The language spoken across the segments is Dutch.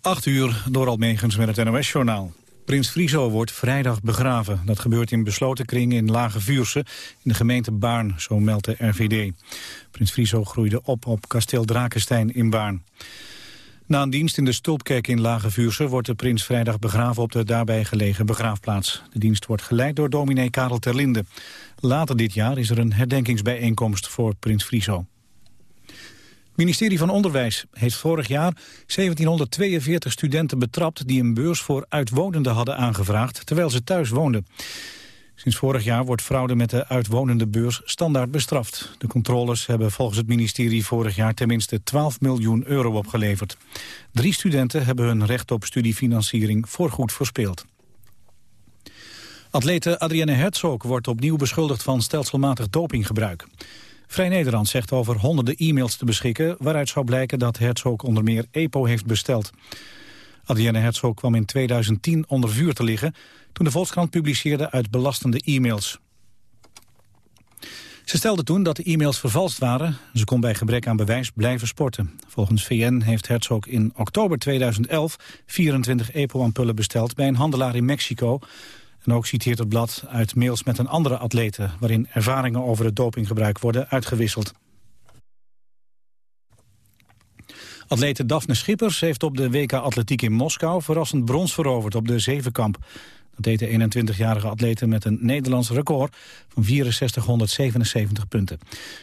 8 uur door Almegens met het NOS-journaal. Prins Friso wordt vrijdag begraven. Dat gebeurt in besloten kring in Lage Vuurse in de gemeente Baarn, zo meldt de RVD. Prins Friso groeide op op kasteel Drakenstein in Baarn. Na een dienst in de Stulpkerk in Lage Vuurse wordt de prins vrijdag begraven op de daarbij gelegen begraafplaats. De dienst wordt geleid door dominee Karel Terlinde. Later dit jaar is er een herdenkingsbijeenkomst voor prins Friso. Ministerie van Onderwijs heeft vorig jaar 1742 studenten betrapt... die een beurs voor uitwonenden hadden aangevraagd, terwijl ze thuis woonden. Sinds vorig jaar wordt fraude met de uitwonende beurs standaard bestraft. De controles hebben volgens het ministerie vorig jaar tenminste 12 miljoen euro opgeleverd. Drie studenten hebben hun recht op studiefinanciering voorgoed verspeeld. Atlete Adrienne Herzog wordt opnieuw beschuldigd van stelselmatig dopinggebruik. Vrij Nederland zegt over honderden e-mails te beschikken... waaruit zou blijken dat Herzog onder meer EPO heeft besteld. Adrienne Herzog kwam in 2010 onder vuur te liggen... toen de Volkskrant publiceerde uit belastende e-mails. Ze stelde toen dat de e-mails vervalst waren. Ze kon bij gebrek aan bewijs blijven sporten. Volgens VN heeft Herzog in oktober 2011 24 EPO-ampullen besteld... bij een handelaar in Mexico... En ook citeert het blad uit mails met een andere atlete... waarin ervaringen over het dopinggebruik worden uitgewisseld. Atlete Daphne Schippers heeft op de WK Atletiek in Moskou... verrassend brons veroverd op de zevenkamp. Dat deed de 21-jarige atlete met een Nederlands record van 6477 punten.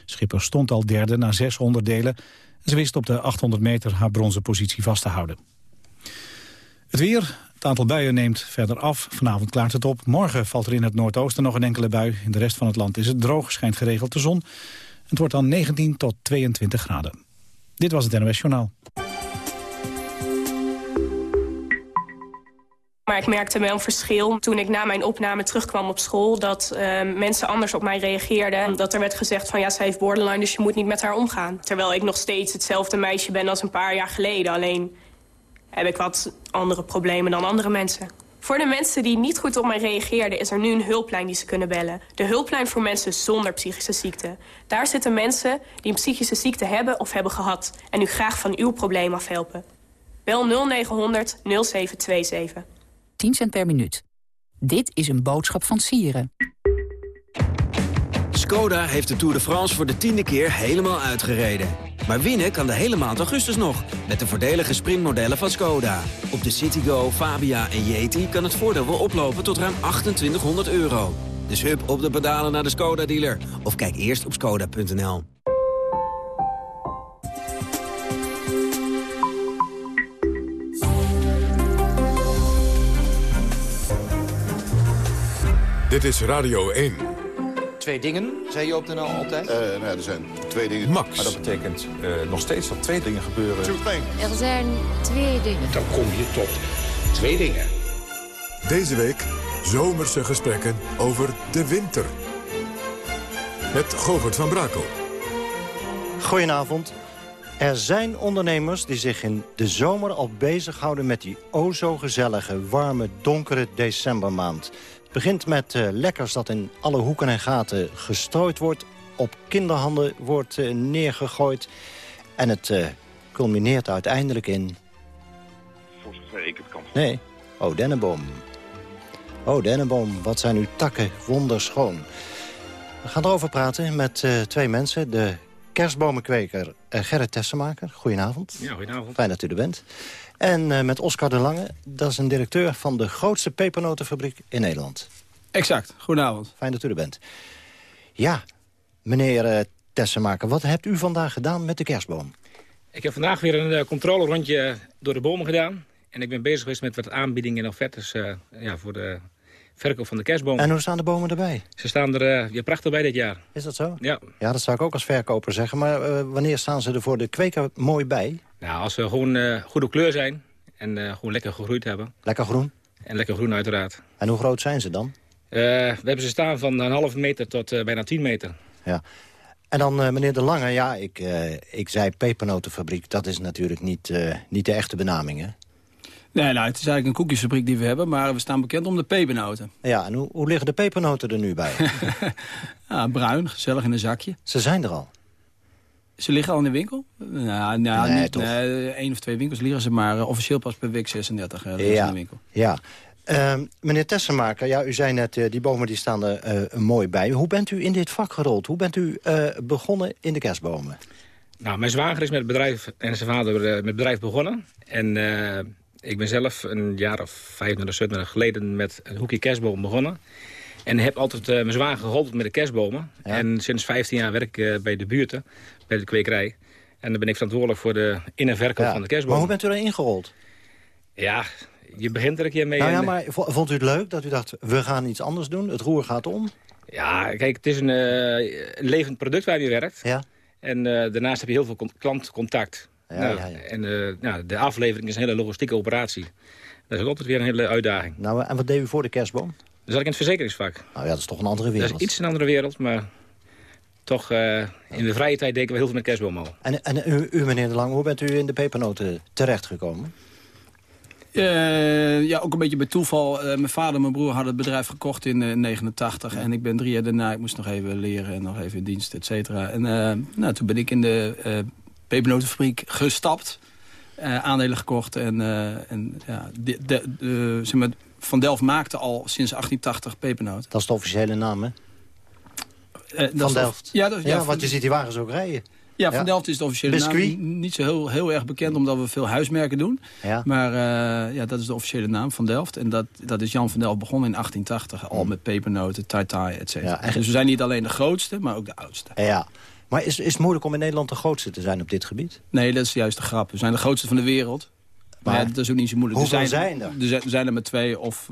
Schippers stond al derde na zes onderdelen... en ze wist op de 800 meter haar bronzen positie vast te houden. Het weer, het aantal buien neemt verder af. Vanavond klaart het op. Morgen valt er in het noordoosten nog een enkele bui. In de rest van het land is het droog, schijnt geregeld de zon. Het wordt dan 19 tot 22 graden. Dit was het NOS Journaal. Maar ik merkte wel een verschil toen ik na mijn opname terugkwam op school... dat uh, mensen anders op mij reageerden. Dat er werd gezegd van ja, ze heeft borderline, dus je moet niet met haar omgaan. Terwijl ik nog steeds hetzelfde meisje ben als een paar jaar geleden. Alleen heb ik wat andere problemen dan andere mensen. Voor de mensen die niet goed op mij reageerden... is er nu een hulplijn die ze kunnen bellen. De hulplijn voor mensen zonder psychische ziekte. Daar zitten mensen die een psychische ziekte hebben of hebben gehad... en u graag van uw probleem afhelpen. Bel 0900 0727. 10 cent per minuut. Dit is een boodschap van Sieren. Skoda heeft de Tour de France voor de tiende keer helemaal uitgereden. Maar winnen kan de hele maand augustus nog, met de voordelige sprintmodellen van Skoda. Op de Citigo, Fabia en Yeti kan het voordeel wel oplopen tot ruim 2800 euro. Dus hup op de pedalen naar de Skoda-dealer. Of kijk eerst op skoda.nl. Dit is Radio 1 twee dingen, zei je op de NL altijd? Uh, nou ja, er zijn twee dingen. Max. Maar dat betekent uh, nog steeds dat twee dingen gebeuren. Er zijn twee dingen. Dan kom je tot twee dingen. Deze week zomerse gesprekken over de winter. Met Govert van Brakel. Goedenavond. Er zijn ondernemers die zich in de zomer al bezighouden... met die o zo gezellige, warme, donkere decembermaand begint met uh, lekkers dat in alle hoeken en gaten gestrooid wordt. Op kinderhanden wordt uh, neergegooid. En het uh, culmineert uiteindelijk in... Voor zover ik het kan. Nee. Oh, dennenboom. Oh, dennenboom, wat zijn uw takken wonderschoon. We gaan erover praten met twee mensen. De kerstbomenkweker Gerrit Tessemaker. Goedenavond. Ja, goedenavond. Fijn dat u er bent. En uh, met Oscar de Lange, dat is een directeur van de grootste pepernotenfabriek in Nederland. Exact, goedenavond. Fijn dat u er bent. Ja, meneer uh, Tessemaker, wat hebt u vandaag gedaan met de kerstboom? Ik heb vandaag weer een uh, controlerondje door de bomen gedaan. En ik ben bezig geweest met wat aanbiedingen en offertes ja, voor de verkoop van de kerstboom. En hoe staan de bomen erbij? Ze staan er weer prachtig bij dit jaar. Is dat zo? Ja. Ja, dat zou ik ook als verkoper zeggen. Maar wanneer staan ze er voor de kweker mooi bij? Nou, als ze gewoon uh, goed op kleur zijn en uh, gewoon lekker gegroeid hebben. Lekker groen? En lekker groen uiteraard. En hoe groot zijn ze dan? Uh, we hebben ze staan van een halve meter tot bijna 10 meter. Ja. En dan meneer De Lange, ja, ik, ik zei pepernotenfabriek. Dat is natuurlijk niet, niet de echte benaming, hè? Nee, nou, het is eigenlijk een koekjesfabriek die we hebben, maar we staan bekend om de pepernoten. Ja, en hoe, hoe liggen de pepernoten er nu bij? ja, bruin, gezellig in een zakje. Ze zijn er al? Ze liggen al in de winkel? Nou, nou Nee, niet, toch? nee, één of twee winkels liggen ze, maar eh, officieel pas per week 36 uh, liggen ze in Ja, de winkel. ja. Ehm, meneer Tessenmaker, ja, u zei net, eh, die bomen die staan er eh, mooi bij. Hoe bent u in dit vak gerold? Hoe bent u eh, begonnen in de kerstbomen? Nou, mijn zwager is met het bedrijf en zijn vader eh, met het bedrijf begonnen. En eh, ik ben zelf een jaar of 25, 27 geleden met een hoekje kerstboom begonnen. En heb altijd eh, mijn zwager geholpen met de kerstbomen. En sinds 15 jaar werk ik eh, bij de buurten, bij de kwekerij. En dan ben ik verantwoordelijk voor de in- en verkoop Ja. van de Maar kerstbomen. hoe bent u erin gerold? Ja, je begint er een keer mee. Nou ja, en- maar vo- vond u het leuk dat u dacht, we gaan iets anders doen? Het roer gaat om? Ja, kijk, het is een, eh, levend product waar je werkt. Ja. En eh, daarnaast heb je heel veel con- klantcontact. Ja, nou, ja, ja. En eh, nou, de aflevering is een hele logistieke operatie. Dat is ook altijd weer een hele uitdaging. Nou, en wat deed u voor de kerstboom? Dan zat ik in het verzekeringsvak. Nou ja, dat is toch een andere Dat wereld. is iets een andere wereld, maar toch eh, in de vrije tijd denken we heel veel met kerstboom al. En, en u, u, meneer De Lang, hoe bent u in de pepernoten terechtgekomen? Eh, ja, ook een beetje bij toeval. Eh, mijn vader en mijn broer hadden het bedrijf gekocht in 1989. En ik ben drie jaar daarna, ik moest nog even leren en nog even in dienst, et cetera. En eh, nou, toen ben ik in de eh pepernotenfabriek gestapt. eh, aandelen gekocht. En, eh, en ja, de, de, de- zeg maar, Van Delft maakte al sinds 1880 pepernoten. Dat is de officiële naam, hè? Eh, Van de- Delft. Ja, dat, Ja, van- want je ziet die wagens ook rijden. Ja, Van Ja. Delft is de officiële Biscuit? naam. Niet zo heel, heel erg bekend, omdat we veel huismerken doen. Ja. Maar eh, ja, dat is de officiële naam van Delft. En dat, dat is Jan van Delft begonnen in 1880. Al met pepernoten, tai-tai, et cetera. Ja. Dus we zijn niet alleen de grootste, maar ook de oudste. Ja. Maar is, is het moeilijk om in Nederland de grootste te zijn op dit gebied? Nee, dat is juist de grap. We zijn de grootste van de wereld. Maar, Maar dat is ook niet zo moeilijk. hoeveel er zijn er? Er zijn, er zijn er maar twee of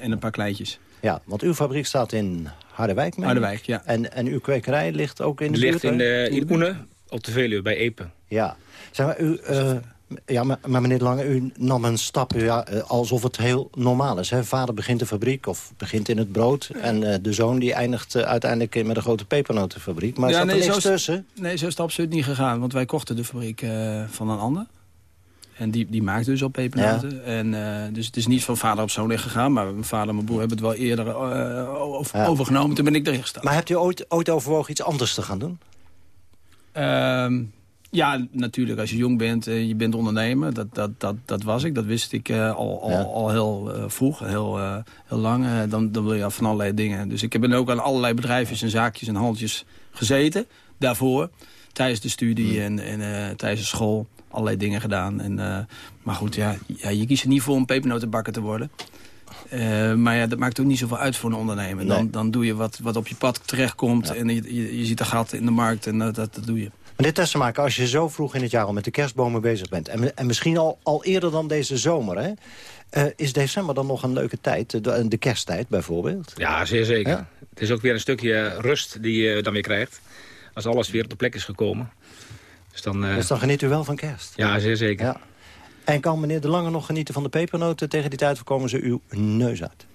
en een paar kleintjes. Ja, want uw fabriek staat in Harderwijk? Harderwijk, ja. En, en uw kwekerij ligt ook in de ligt buurt? in, hè? de, in Oene op de Veluwe bij Epen. Ja. Zeg maar, u, eh, ja, maar, maar meneer Lange, u nam een stap ja, eh, alsof het heel normaal is. Hè? Vader begint de fabriek of begint in het brood. En eh, de zoon die eindigt uiteindelijk in- met een grote pepernotenfabriek. Maar Ja, zat er nee, niks zo is- tussen? Nee, zo is het absoluut niet gegaan. Want wij kochten de fabriek van een ander. En die, die maakt dus al pepernoten. En, eh, dus het is niet van vader op zoon gegaan. Maar mijn vader en mijn broer hebben het wel eerder over- Ja. overgenomen. Toen ben ik erin gestapt. Maar hebt u ooit, ooit overwogen iets anders te gaan doen? Ehm, ja, natuurlijk. Als je jong bent en je bent ondernemer. Dat, dat, dat, dat was ik. Dat wist ik eh, al, al, Ja. al heel vroeg. Heel, heel lang. Dan, dan wil je van allerlei dingen. Dus ik heb ook aan allerlei bedrijfjes en zaakjes en handeltjes gezeten. Daarvoor. Tijdens de studie en, en eh, tijdens de school. Allerlei dingen gedaan. En, eh, maar goed, ja, ja, je kiest er niet voor om pepernotenbakker te worden. Eh, maar ja, dat maakt ook niet zoveel uit voor een ondernemer. Dan, Nee. dan doe je wat, wat op je pad terechtkomt. En je, je, je ziet een gat in de markt en dat, dat, dat doe je. Meneer Tessemaker, als je zo vroeg in het jaar al met de kerstbomen bezig bent... en, en misschien al, al eerder dan deze zomer, hè, eh, is december dan nog een leuke tijd? De, de kersttijd bijvoorbeeld? Ja, zeer zeker. Ja? Het is ook weer een stukje rust die je dan weer krijgt. Als alles weer op de plek is gekomen. Dus dan, eh, Dus dan geniet u wel van kerst? ja, zeer zeker. Ja. En kan meneer De Lange nog genieten van de pepernoten? Tegen die tijd komen ze uw neus uit.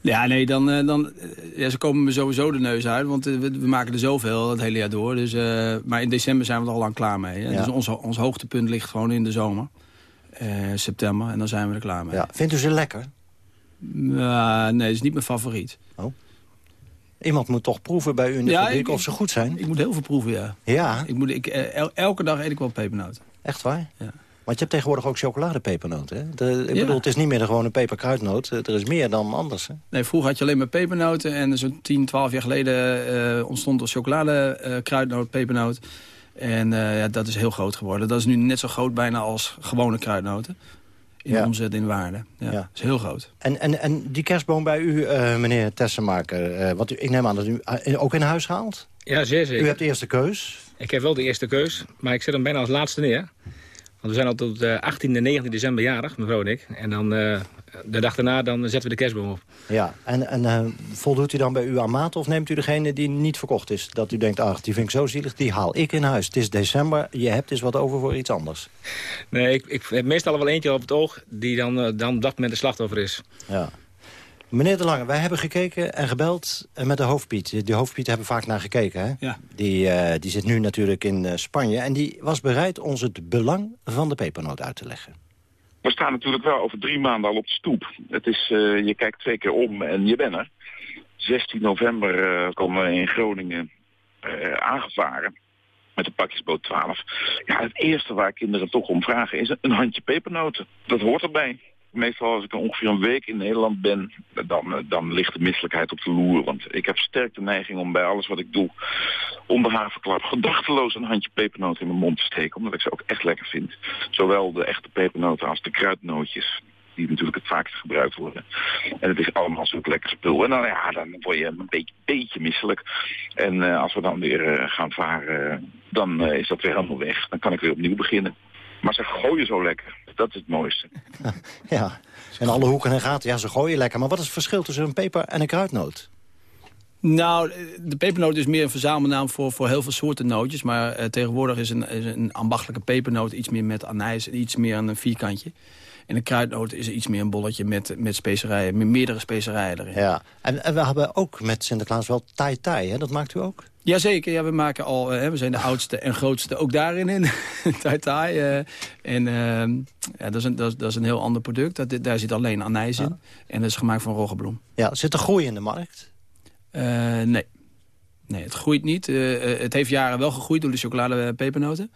Ja, nee, dan, eh, dan eh, ja, ze komen me sowieso de neus uit. Want we, we maken er zoveel het hele jaar door. Dus, eh, maar in december zijn we er al lang klaar mee. Hè? Ja. Dus ons, ons hoogtepunt ligt gewoon in de zomer. Eh, september. En dan zijn we er klaar mee. Ja. Vindt u ze lekker? Nee, dat is niet mijn favoriet. Iemand moet toch proeven bij u in de Ja, fabriek ik- of ze goed zijn? Ik moet heel veel proeven, ja. Ja, Ik moet, ik, eh, el- elke dag eet ik wel pepernoten. echt waar? Ja. Want je hebt tegenwoordig ook chocoladepepernoten. Hè? De, ik Ja. bedoel, het is niet meer de gewone peperkruidnoot. Eh, Er is meer dan anders. Hè? Nee, vroeger had je alleen maar pepernoten. En zo'n 10, 12 jaar geleden eh, ontstond er chocolade, eh, kruidnoot, pepernoot. En ja, dat is heel groot geworden. Dat is nu net zo groot bijna als gewone kruidnoten. In Ja. omzet, in waarde. Ja, is heel groot. En, en, en die kerstboom bij u, eh, meneer Tessenmaker... eh, wat u, ik neem aan dat u eh, ook in huis haalt? Ja, zeer zeker. U hebt de eerste keus. Ik heb wel de eerste keus, maar ik zet hem bijna als laatste neer. Want we zijn al tot eh 18 en 19 december jarig, mevrouw en ik. En dan eh, de dag daarna dan zetten we de kerstboom op. Ja, en, en eh, voldoet u dan bij u aan maat of neemt u degene die niet verkocht is? Dat u denkt, ach, die vind ik zo zielig, die haal ik in huis. Het is december, je hebt dus wat over voor iets anders. Nee, ik, ik heb meestal wel eentje op het oog die dan, eh, dan op dat moment de slachtoffer is. Ja. Meneer De Lange, wij hebben gekeken en gebeld eh, met de hoofdpiet. Die hoofdpiet hebben we vaak naar gekeken, hè? Ja. Die, eh, die zit nu natuurlijk in eh, Spanje. En die was bereid ons het belang van de pepernoot uit te leggen. We staan natuurlijk wel over drie maanden al op de stoep. Het is, eh, je kijkt twee keer om en je bent er. 16 november eh, komen we in Groningen eh, aangevaren. met de pakjesboot 12. Ja, het eerste waar kinderen toch om vragen is een handje pepernoten. Dat hoort erbij. Meestal als ik ongeveer een week in Nederland ben, dan, eh, dan ligt de misselijkheid op de loer. Want ik heb sterk de neiging om bij alles wat ik doe, onder haverklap, gedachteloos een handje pepernoten in mijn mond te steken. Omdat ik ze ook echt lekker vind. Zowel de echte pepernoten als de kruidnootjes die natuurlijk het vaakst gebruikt worden. En het is allemaal zo'n lekker spul. En dan, ja, dan word je een beetje, beetje misselijk. En uh, als we dan weer uh, gaan varen, dan is dat weer helemaal weg. Dan kan ik weer opnieuw beginnen. Maar ze gooien zo lekker. Dat is het mooiste. Ja, en alle hoeken en gaten. Ja, ze gooien lekker. Maar wat is het verschil tussen een peper en een kruidnoot? Nou, de pepernoot is meer een verzamelnaam voor, voor heel veel soorten nootjes. Maar uh, tegenwoordig is een, is een ambachtelijke pepernoot iets meer met anijs... en iets meer een vierkantje. En een kruidnoot is iets meer een bolletje met, met specerijen, met meerdere specerijen erin. Ja, en, en we hebben ook met Sinterklaas wel tai tai, hè? dat maakt u ook? Jazeker, ja, we maken al, hè, we zijn de oudste en grootste ook daarin in. tai tai. Uh, en uh, ja, dat, is een, dat, is, dat is een heel ander product. Dat, daar zit alleen anijs in. En dat is gemaakt van roggebloem. Ja, zit er groei in de markt? Uh, nee. Nee, het groeit niet. Uh, het heeft jaren wel gegroeid door de chocoladepepernoten.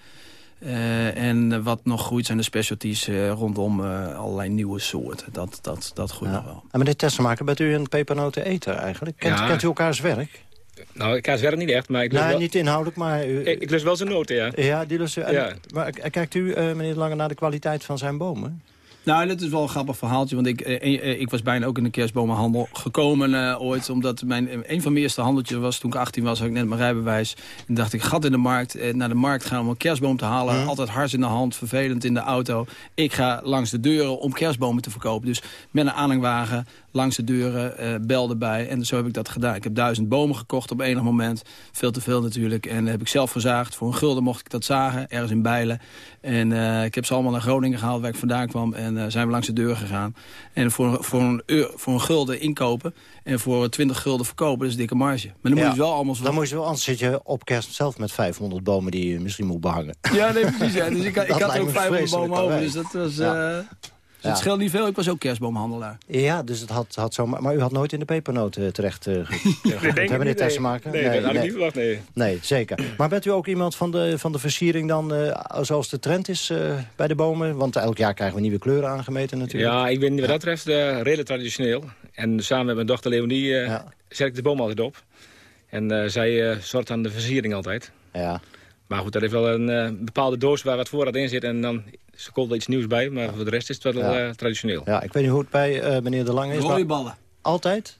Uh, en wat nog groeit zijn de specialties uh, rondom uh, allerlei nieuwe soorten. Dat, dat, dat groeit ja. nog wel. En meneer Tessenmaker, bent u een pepernoten-eter eigenlijk? Kent, Ja. kent u elkaars werk? Nou, ik kaas werk niet echt, maar ik lust Nee, wel... niet inhoudelijk, maar... U, Ik, ik lust wel zijn noten, ja. ja, die lust u. Ja. Maar kijkt u, eh, meneer Lange, naar de kwaliteit van zijn bomen? Nou, dat is wel een grappig verhaaltje. Want ik, eh, eh, ik was bijna ook in de kerstbomenhandel gekomen eh, ooit. Omdat mijn, eh, een van mijn eerste handeltjes was toen ik 18 was. Had ik net mijn rijbewijs. En dacht ik, gat in de markt. Eh, naar de markt gaan om een kerstboom te halen. Altijd hars in de hand, vervelend in de auto. Ik ga langs de deuren om kerstbomen te verkopen. Dus met een aanhangwagen langs de deuren, eh bel erbij. En zo heb ik dat gedaan. Ik heb duizend bomen gekocht op enig moment. Veel te veel natuurlijk. En heb ik zelf verzaagd. Voor een gulden mocht ik dat zagen, ergens in Bijlen. En eh, ik heb ze allemaal naar Groningen gehaald, waar ik vandaan kwam. En eh, zijn we langs de deur gegaan. En voor, voor, een, euro, voor een gulden inkopen. En voor 20 gulden verkopen, dat is dikke marge. Maar dan moet je wel allemaal. Dan moet je wel, anders zit je op kerst zelf met 500 bomen die je misschien moet behangen. Ja, nee, precies. Ja. Dus ik, ik had lijkt ook me 500 vreselijk bomen over. Dus dat was... Ja. eh, Ja. het scheelt niet veel. Ik was ook kerstboomhandelaar. Ja, dus het had, had zo... Maar u had nooit in de pepernoten terecht uh, gegooid, hè, meneer Tessenmaker? Nee, dat had ik niet verwacht, nee. Nee, zeker. Maar bent u ook iemand van de, van de versiering dan, eh, zoals de trend is eh, bij de bomen? Want elk jaar krijgen we nieuwe kleuren aangemeten natuurlijk. Ja, ik ben wat dat betreft eh, redelijk traditioneel. En samen met mijn dochter Leonie eh, zet ik de boom altijd op. En eh, zij eh, zorgt aan de versiering altijd. Ja. Maar goed, dat heeft wel een eh, bepaalde doos waar wat voorraad in zit. En dan er komt er iets nieuws bij. Maar voor de rest is het wel Ja. eh, traditioneel. Ja, ik weet niet hoe het bij eh, meneer De Lange is. maar- Rode ballen. Altijd?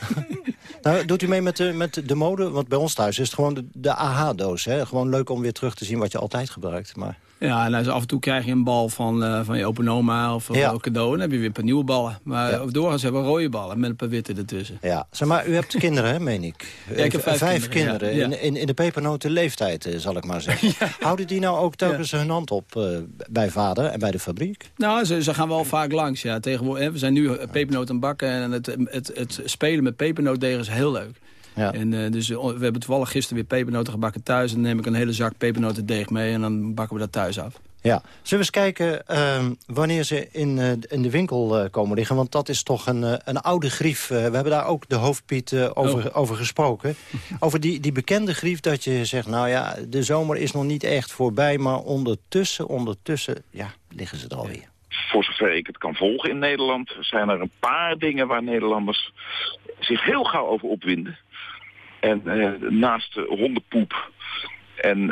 nou, doet u mee met de, met de mode? Want bij ons thuis is het gewoon de, de AH-doos. hè? Gewoon leuk om weer terug te zien wat je altijd gebruikt. Maar... Ja, en dus af en toe krijg je een bal van, eh, van je open oma of Ja. een cadeau. En dan heb je weer een paar nieuwe ballen. Maar ja. doorgaans hebben we rode ballen met een paar witte ertussen. Ja, zeg maar, u hebt kinderen, hè, meen ik? Ja, ik heb vijf kinderen. In, in, in de pepernoten leeftijd, eh, zal ik maar zeggen. Houden die nou ook telkens hun hand op eh, bij vader en bij de fabriek? Nou, ze, ze gaan wel vaak langs. Ja. Tegenwoordig, hè, we zijn nu het bakken. En het, het, het spelen met pepernootdegen is heel leuk. Ja. En, uh, dus we hebben toevallig gisteren weer pepernoten gebakken thuis. En dan neem ik een hele zak pepernotendeeg mee. En dan bakken we dat thuis af. Ja, zullen we eens kijken uh, wanneer ze in, uh, in de winkel uh, komen liggen? Want dat is toch een, uh, een oude grief. we hebben daar ook de hoofdpiet over, oh. over gesproken. over die, die bekende grief dat je zegt... nou ja, de zomer is nog niet echt voorbij... maar ondertussen, ondertussen, ja, liggen ze er alweer. Voor zover ik het kan volgen in Nederland... zijn er een paar dingen waar Nederlanders zich heel gauw over opwinden. En naast hondenpoep en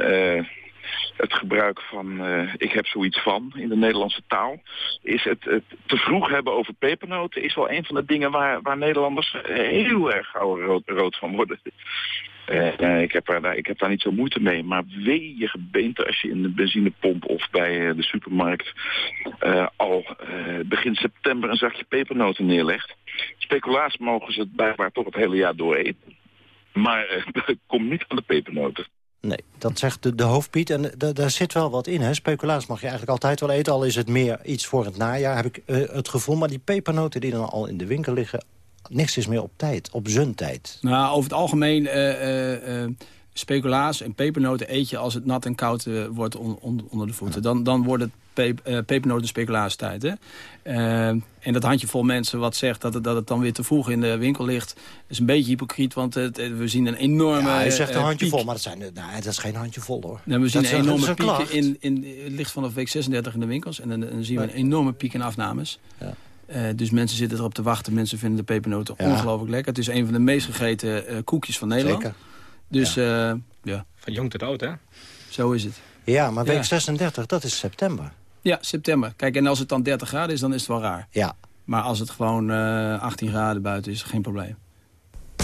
het gebruik van uh, ik heb zoiets van in de Nederlandse taal, is het, het te vroeg hebben over pepernoten, is wel een van de dingen waar, waar Nederlanders heel erg gauw rood, van worden. Ik, heb daar, ik heb daar niet zo moeite mee, maar wee je gebeente als je in de benzinepomp of bij de supermarkt al begin september een zakje pepernoten neerlegt. Speculaas mogen ze het blijkbaar toch het hele jaar door eten. Maar kom niet aan de pepernoten. Nee, dat zegt de, de hoofdpiet. En daar zit wel wat in. Hè? Speculaas mag je eigenlijk altijd wel eten. Al is het meer iets voor het najaar, heb ik uh, het gevoel. Maar die pepernoten die dan al in de winkel liggen... niks is meer op tijd, op zijn tijd. Nou, over het algemeen... Uh, uh, speculaas en pepernoten eet je als het nat en koud eh, wordt onder de voeten. Dan, dan wordt het uh, pepernoten speculaastijd. Hè? Uh, en dat handjevol mensen wat zegt dat het, dat het dan weer te vroeg in de winkel ligt... is een beetje hypocriet, want het, we zien een enorme Ja, hij zegt een handjevol, maar dat, zijn, nou, dat is geen handjevol hoor. Nou, we zien dat een enorme piek in, in, het ligt vanaf week 36 in de winkels. En dan, dan zien we een enorme piek in afnames. Ja. Uh, dus mensen zitten erop te wachten. Mensen vinden de pepernoten Ja. ongelooflijk lekker. Het is een van de meest gegeten uh, koekjes van Nederland. Zeker. Dus ja. ja. Van jong tot oud, hè? Zo is het. Ja, maar week Ja. 36, dat is september. Ja, september. Kijk, en als het dan 30 graden is, dan is het wel raar. Ja. Maar als het gewoon uh, 18 graden buiten is, geen probleem.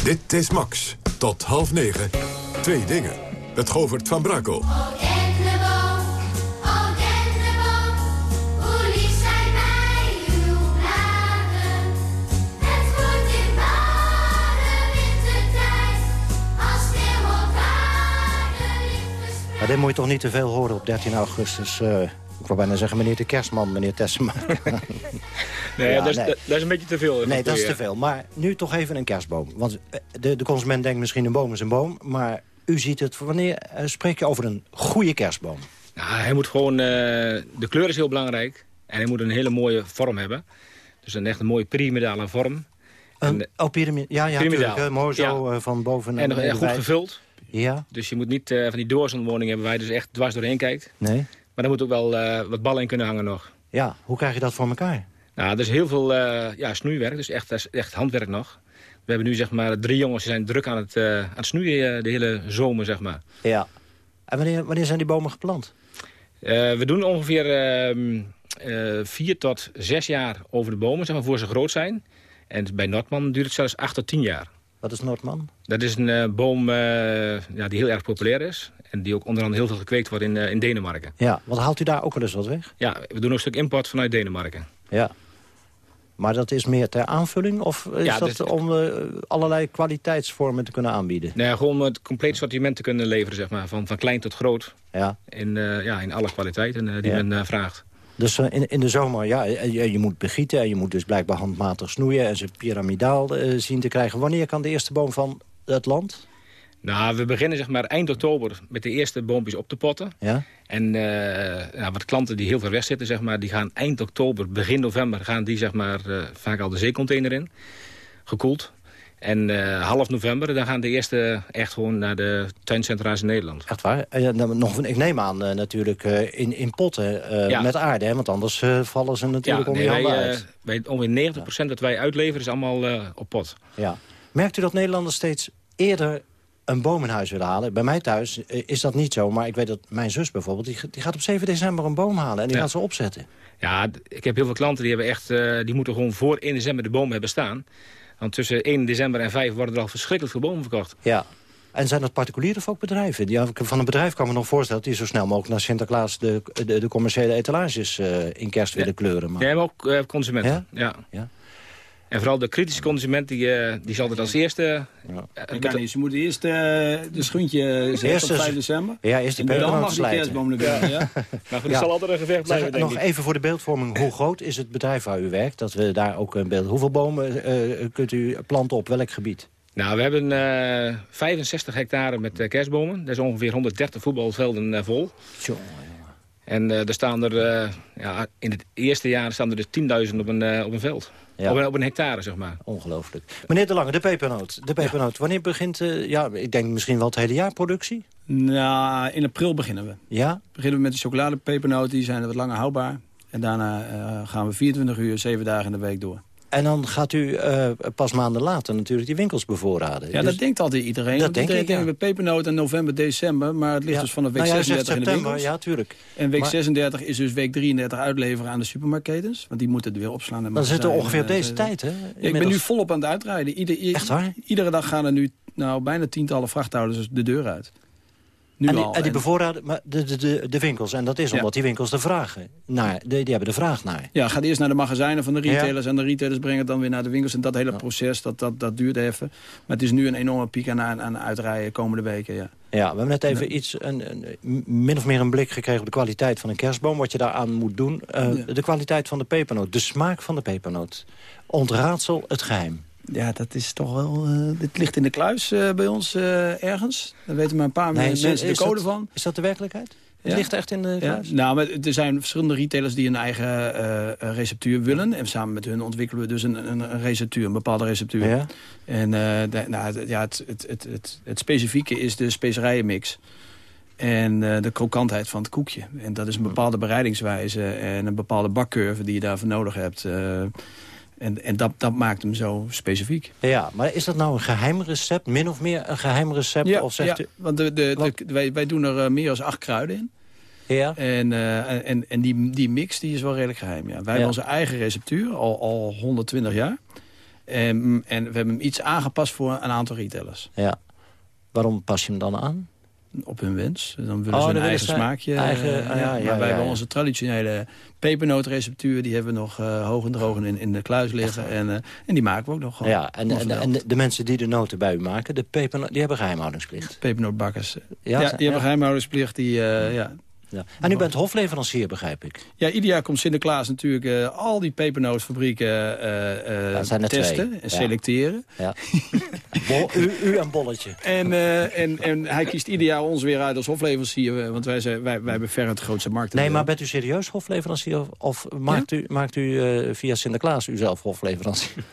Dit is Max. Tot half negen. Twee dingen. Met Govert van Brakel. Maar dit moet je toch niet te veel horen op 13 augustus. Uh, ik wou bijna zeggen meneer de kerstman, meneer Tessema. nee, Ja, dat, is, nee. dat, dat is een beetje te veel. nee, dat is te veel. Maar nu toch even een kerstboom. Want eh, de, de consument denkt misschien een boom is een boom. Maar u ziet het, wanneer uh, spreek je over een goede kerstboom? Nou, hij moet gewoon, uh, de kleur is heel belangrijk. En hij moet een hele mooie vorm hebben. Dus een echt een mooie pyramidale vorm. Een, en, oh, pyramid, ja, ja, mooi zo ja. van boven En, en goed gevuld. Ja. Dus je moet niet uh, van die doorzonwoning hebben waar je dus echt dwars doorheen kijkt. Nee. Maar er moet ook wel uh, wat ballen in kunnen hangen nog. Ja, hoe krijg je dat voor elkaar? Nou, er is heel veel uh, ja, snoeiwerk, dus echt, echt handwerk nog. We hebben nu zeg maar drie jongens die zijn druk aan het, aan het snoeien de hele zomer, zeg maar. Ja. En wanneer, wanneer zijn die bomen geplant? We doen ongeveer uh, vier tot zes jaar over de bomen, zeg maar, voor ze groot zijn. En bij Noordman duurt het zelfs acht tot tien jaar. Wat is Noordman? Dat is een uh, boom ja, die heel erg populair is. En die ook onder andere heel veel gekweekt wordt in, in Denemarken. Ja, want haalt u daar ook wel eens wat weg? Ja, we doen ook een stuk import vanuit Denemarken. Ja. Maar dat is meer ter aanvulling? Of is Ja, dat dus- om allerlei kwaliteitsvormen te kunnen aanbieden? Nee, gewoon om het compleet sortiment te kunnen leveren, zeg maar. Van, van klein tot groot. Ja. In, ja, in alle kwaliteiten die Ja. men vraagt. Dus uh, in, in de zomer, ja, je, je moet begieten... en je moet dus blijkbaar handmatig snoeien... en ze piramidaal uh, zien te krijgen. Wanneer kan de eerste boom van het land? Nou, we beginnen zeg maar eind oktober met de eerste boompjes op te potten. Ja? En uh, nou, wat klanten die heel ver weg zitten, zeg maar, die gaan eind oktober, begin november... gaan die zeg maar, vaak al de zeecontainer in, gekoeld. En uh, half november, dan gaan de eerste echt gewoon naar de tuincentra's in Nederland. Echt waar? En, nog, ik neem aan uh, natuurlijk uh, in, in potten Ja. met aarde, hè? want anders vallen ze natuurlijk Ja, om nee, je handen wij, uit. wij, ongeveer 90% dat wij uitleveren is allemaal op pot. Ja. Merkt u dat Nederlanders steeds eerder een boom in huis willen halen? Bij mij thuis eh, is dat niet zo, maar ik weet dat mijn zus bijvoorbeeld... die, die gaat op 7 december een boom halen en die Ja. gaat ze opzetten. Ja, ik heb heel veel klanten die hebben echt, eh, die moeten gewoon voor 1 december de boom hebben staan. Want tussen 1 december en 5 worden er al verschrikkelijk veel bomen verkocht. Ja. En zijn dat particulieren of ook bedrijven? Van een bedrijf kan me nog voorstellen... dat die zo snel mogelijk naar Sinterklaas de, de, de commerciële etalages eh, in kerst willen kleuren. Maar... Nee, maar ook eh, consumenten. Ja? Ja. En vooral de kritische consument, die, eh, die zal het als eerste... eh, Dat kan niet. Ze moeten eerst eh, de schoentje zetten Eerst op is- 5 december. Ja, eerst die en dan mag die kerstboom binnen. Ja. Maar goed, Ja. zal altijd een gevecht blijven, Zeg, denk nog ik. even voor de beeldvorming. Hoe groot is het bedrijf waar u werkt? Dat we daar ook een beeld... Hoeveel bomen eh, kunt u planten op welk gebied? Nou, we hebben eh 65 hectare met kerstbomen. Dat is ongeveer 130 voetbalvelden vol. En eh, er staan er, eh, ja, in het eerste jaar staan er dus 10.000 op, een, eh, op een veld. Ja. Op, een, op een hectare, zeg maar. Ongelooflijk. Meneer De Lange, de pepernoot. De pepernoot. Wanneer begint, eh, ja, ik denk misschien wel het hele jaar productie? Nou, in april beginnen we. Ja? Beginnen we met de chocoladepepernoten, die zijn wat langer houdbaar. En daarna eh, gaan we 24 uur, 7 dagen in de week door. En dan gaat u eh, pas maanden later natuurlijk die winkels bevoorraden. Ja, Dus- dat denkt altijd iedereen. Dat denk iedereen ik, ja. pepernoten in november, december. Maar het ligt Ja. dus vanaf week Nou ja, u zegt 36 in de september, winkels. ja, tuurlijk. En week Maar- 36 is dus week 33 uitleveren aan de supermarktketens. Want die moeten het weer opslaan. en Dan zitten we ongeveer op magazijnen. deze tijd, hè? Ik ben nu volop aan het uitrijden. Ieder, Echt waar? Iedere dag gaan er nu nou, bijna tientallen vrachthouders de deur uit. Nu en die, al. en die En- bevoorraden maar de, de, de, de winkels. En dat is Ja. omdat die winkels de vragen naar, die, die hebben de vraag naar. Ja, gaat eerst naar de magazijnen van de retailers... en de retailers brengen het dan weer naar de winkels. En dat hele proces, dat, dat, dat duurt even. Maar het is nu een enorme piek aan, aan, aan uitrijden komende weken, ja. Ja, we hebben net even iets, een, een, min of meer een blik gekregen op de kwaliteit van een kerstboom. Wat je daaraan moet doen. Eh. De kwaliteit van de pepernoot, de smaak van de pepernoot. Ontraadsel het geheim. Ja, dat is toch wel... Uh, dit ligt in de kluis uh, bij ons uh, ergens. Daar weten maar een paar nee, mensen de code dat, van. Is dat de werkelijkheid? Het ja. ligt echt in de kluis? Ja. Nou, maar er zijn verschillende retailers die een eigen receptuur willen. En samen met hun ontwikkelen we dus een, een, een receptuur, een bepaalde receptuur. Ja. En de, nou, ja, het, het, het, het, het specifieke is de specerijenmix. En uh, de krokantheid van het koekje. En dat is een bepaalde bereidingswijze en een bepaalde bakcurve die je daarvoor nodig hebt. Uh, en en dat, dat maakt hem zo specifiek. Ja, maar is dat nou een geheim recept? Min of meer een geheim recept? Ja, of zegt ja, want de, de, de, wij, wij doen er uh, meer dan acht kruiden in. Ja. En, uh, en, en die, die mix die is wel redelijk geheim. Ja. Wij ja. hebben onze eigen receptuur, al, al 120 jaar. En, en we hebben hem iets aangepast voor een aantal retailers. Ja. Waarom pas je hem dan aan? Op hun wens. Dan willen oh, ze een eigen smaakje. Eigen, uh, ja, ja, maar ja, wij hebben onze traditionele pepernootreceptuur. Die hebben we nog uh, hoog en droog in, in de kluis liggen. En, uh, en die maken we ook nog. Ja, en, en, de, mensen die de noten bij u maken, de pepernoot, die hebben geheimhoudingsplicht. Pepernootbakkers. Ja, die hebben geheimhoudingsplicht. Die, ja, ja. En u bent hofleverancier, begrijp ik. Ja, ieder jaar komt Sinterklaas natuurlijk uh, al die pepernootfabrieken uh, uh, testen twee. en selecteren. Ja. U, u en Bolletje. En, en, en hij kiest ieder jaar ons weer uit als hofleverancier. Want wij, zijn, wij, wij hebben ver het grootste markt. Nee, maar bent u serieus hofleverancier? Of, maakt, ja? u, maakt u via Sinterklaas uzelf hofleverancier?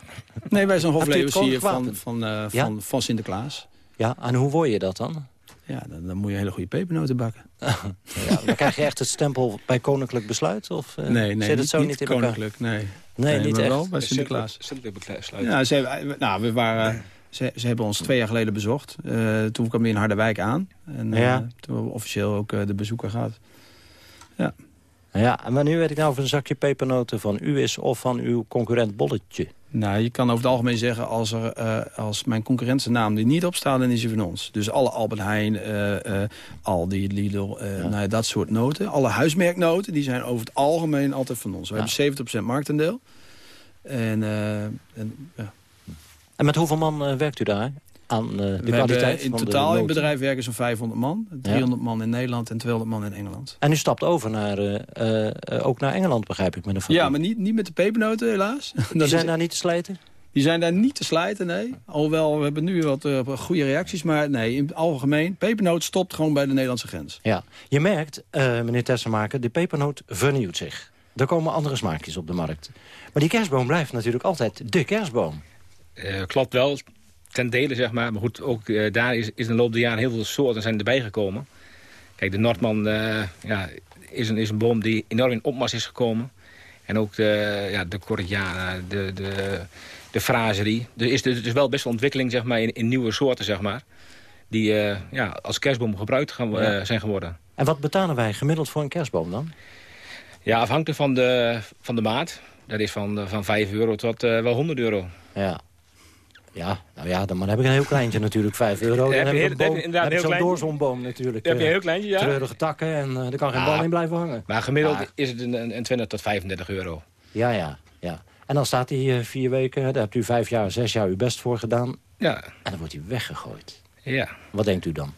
Nee, wij zijn hofleverancier van, van, van, van Sinterklaas. Ja, en hoe word je dat dan? Ja, dan, dan, moet je hele goede pepernoten bakken. ja, dan krijg je echt het stempel bij koninklijk besluit? Of uh, nee, nee, zit het zo niet, niet in koninklijk, nee. Nee, nee niet echt? wel bij Sinterklaas. besluit. Ja, ze, nou, we waren, ze, ze, hebben ons twee jaar geleden bezocht. Uh, toen kwam we in Harderwijk aan. En uh, ja. toen hebben we officieel ook de bezoeker gehad. Ja. Ja, en wanneer weet ik nou of een zakje pepernoten van u is... of van uw concurrent Bolletje? Nou, je kan over het algemeen zeggen, als, er, uh, als mijn concurrentennaam er niet op staat, dan is hij van ons. Dus alle Albert Heijn, uh, uh, Aldi, Lidl, ja. nou, dat soort noten. Alle huismerknoten, die zijn over het algemeen altijd van ons. We ja. hebben 70% marktaandeel. En, en, ja. en met hoeveel man werkt u daar? Aan de We kwaliteit in totaal in het bedrijf werken zo'n 500 man. 300 man in Nederland en 200 man in Engeland. En u stapt over naar, ook naar Engeland, begrijp ik, met een. Ja, maar niet, niet met de pepernoten, helaas. Die zijn daar niet te slijten? Die zijn daar niet te slijten, nee. Alhoewel, we hebben nu wat uh, goede reacties. Maar nee, in het algemeen, pepernoot stopt gewoon bij de Nederlandse grens. Ja, je merkt, uh, meneer Tessenmaker, de pepernoot vernieuwt zich. Er komen andere smaakjes op de markt. Maar die kerstboom blijft natuurlijk altijd de kerstboom. Uh, klopt wel, ten dele zeg maar. Maar goed, ook uh, daar is, is in de loop der jaren heel veel soorten zijn erbij gekomen. Kijk, de Noordman ja, is, een, is een boom die enorm in opmars is gekomen. En ook de, ja, de Cordiana, de... de de fraserie. Er is dus wel best wel ontwikkeling zeg maar, in, in nieuwe soorten, zeg maar. Die uh, ja, als kerstboom gebruikt gaan, ja. zijn geworden. En wat betalen wij gemiddeld voor een kerstboom dan? Ja, afhankelijk van de, van de maat. Dat is van, van 5 euro tot wel 100 euro. Ja. Ja, nou ja, dan, dan heb ik een heel kleintje natuurlijk, 5 euro. Dan heb, heb, je, boom, heb, heb ik zo'n doorzonboom natuurlijk. Heb je een heel kleintje, ja. Treurige takken en uh, er kan geen bal in blijven hangen. Maar gemiddeld is het een, een 20 tot 35 euro. Ja, ja, ja. En dan staat hij uh, vier weken, daar hebt u vijf jaar, zes jaar uw best voor gedaan. Ja. En dan wordt hij weggegooid. Ja. Wat denkt u dan?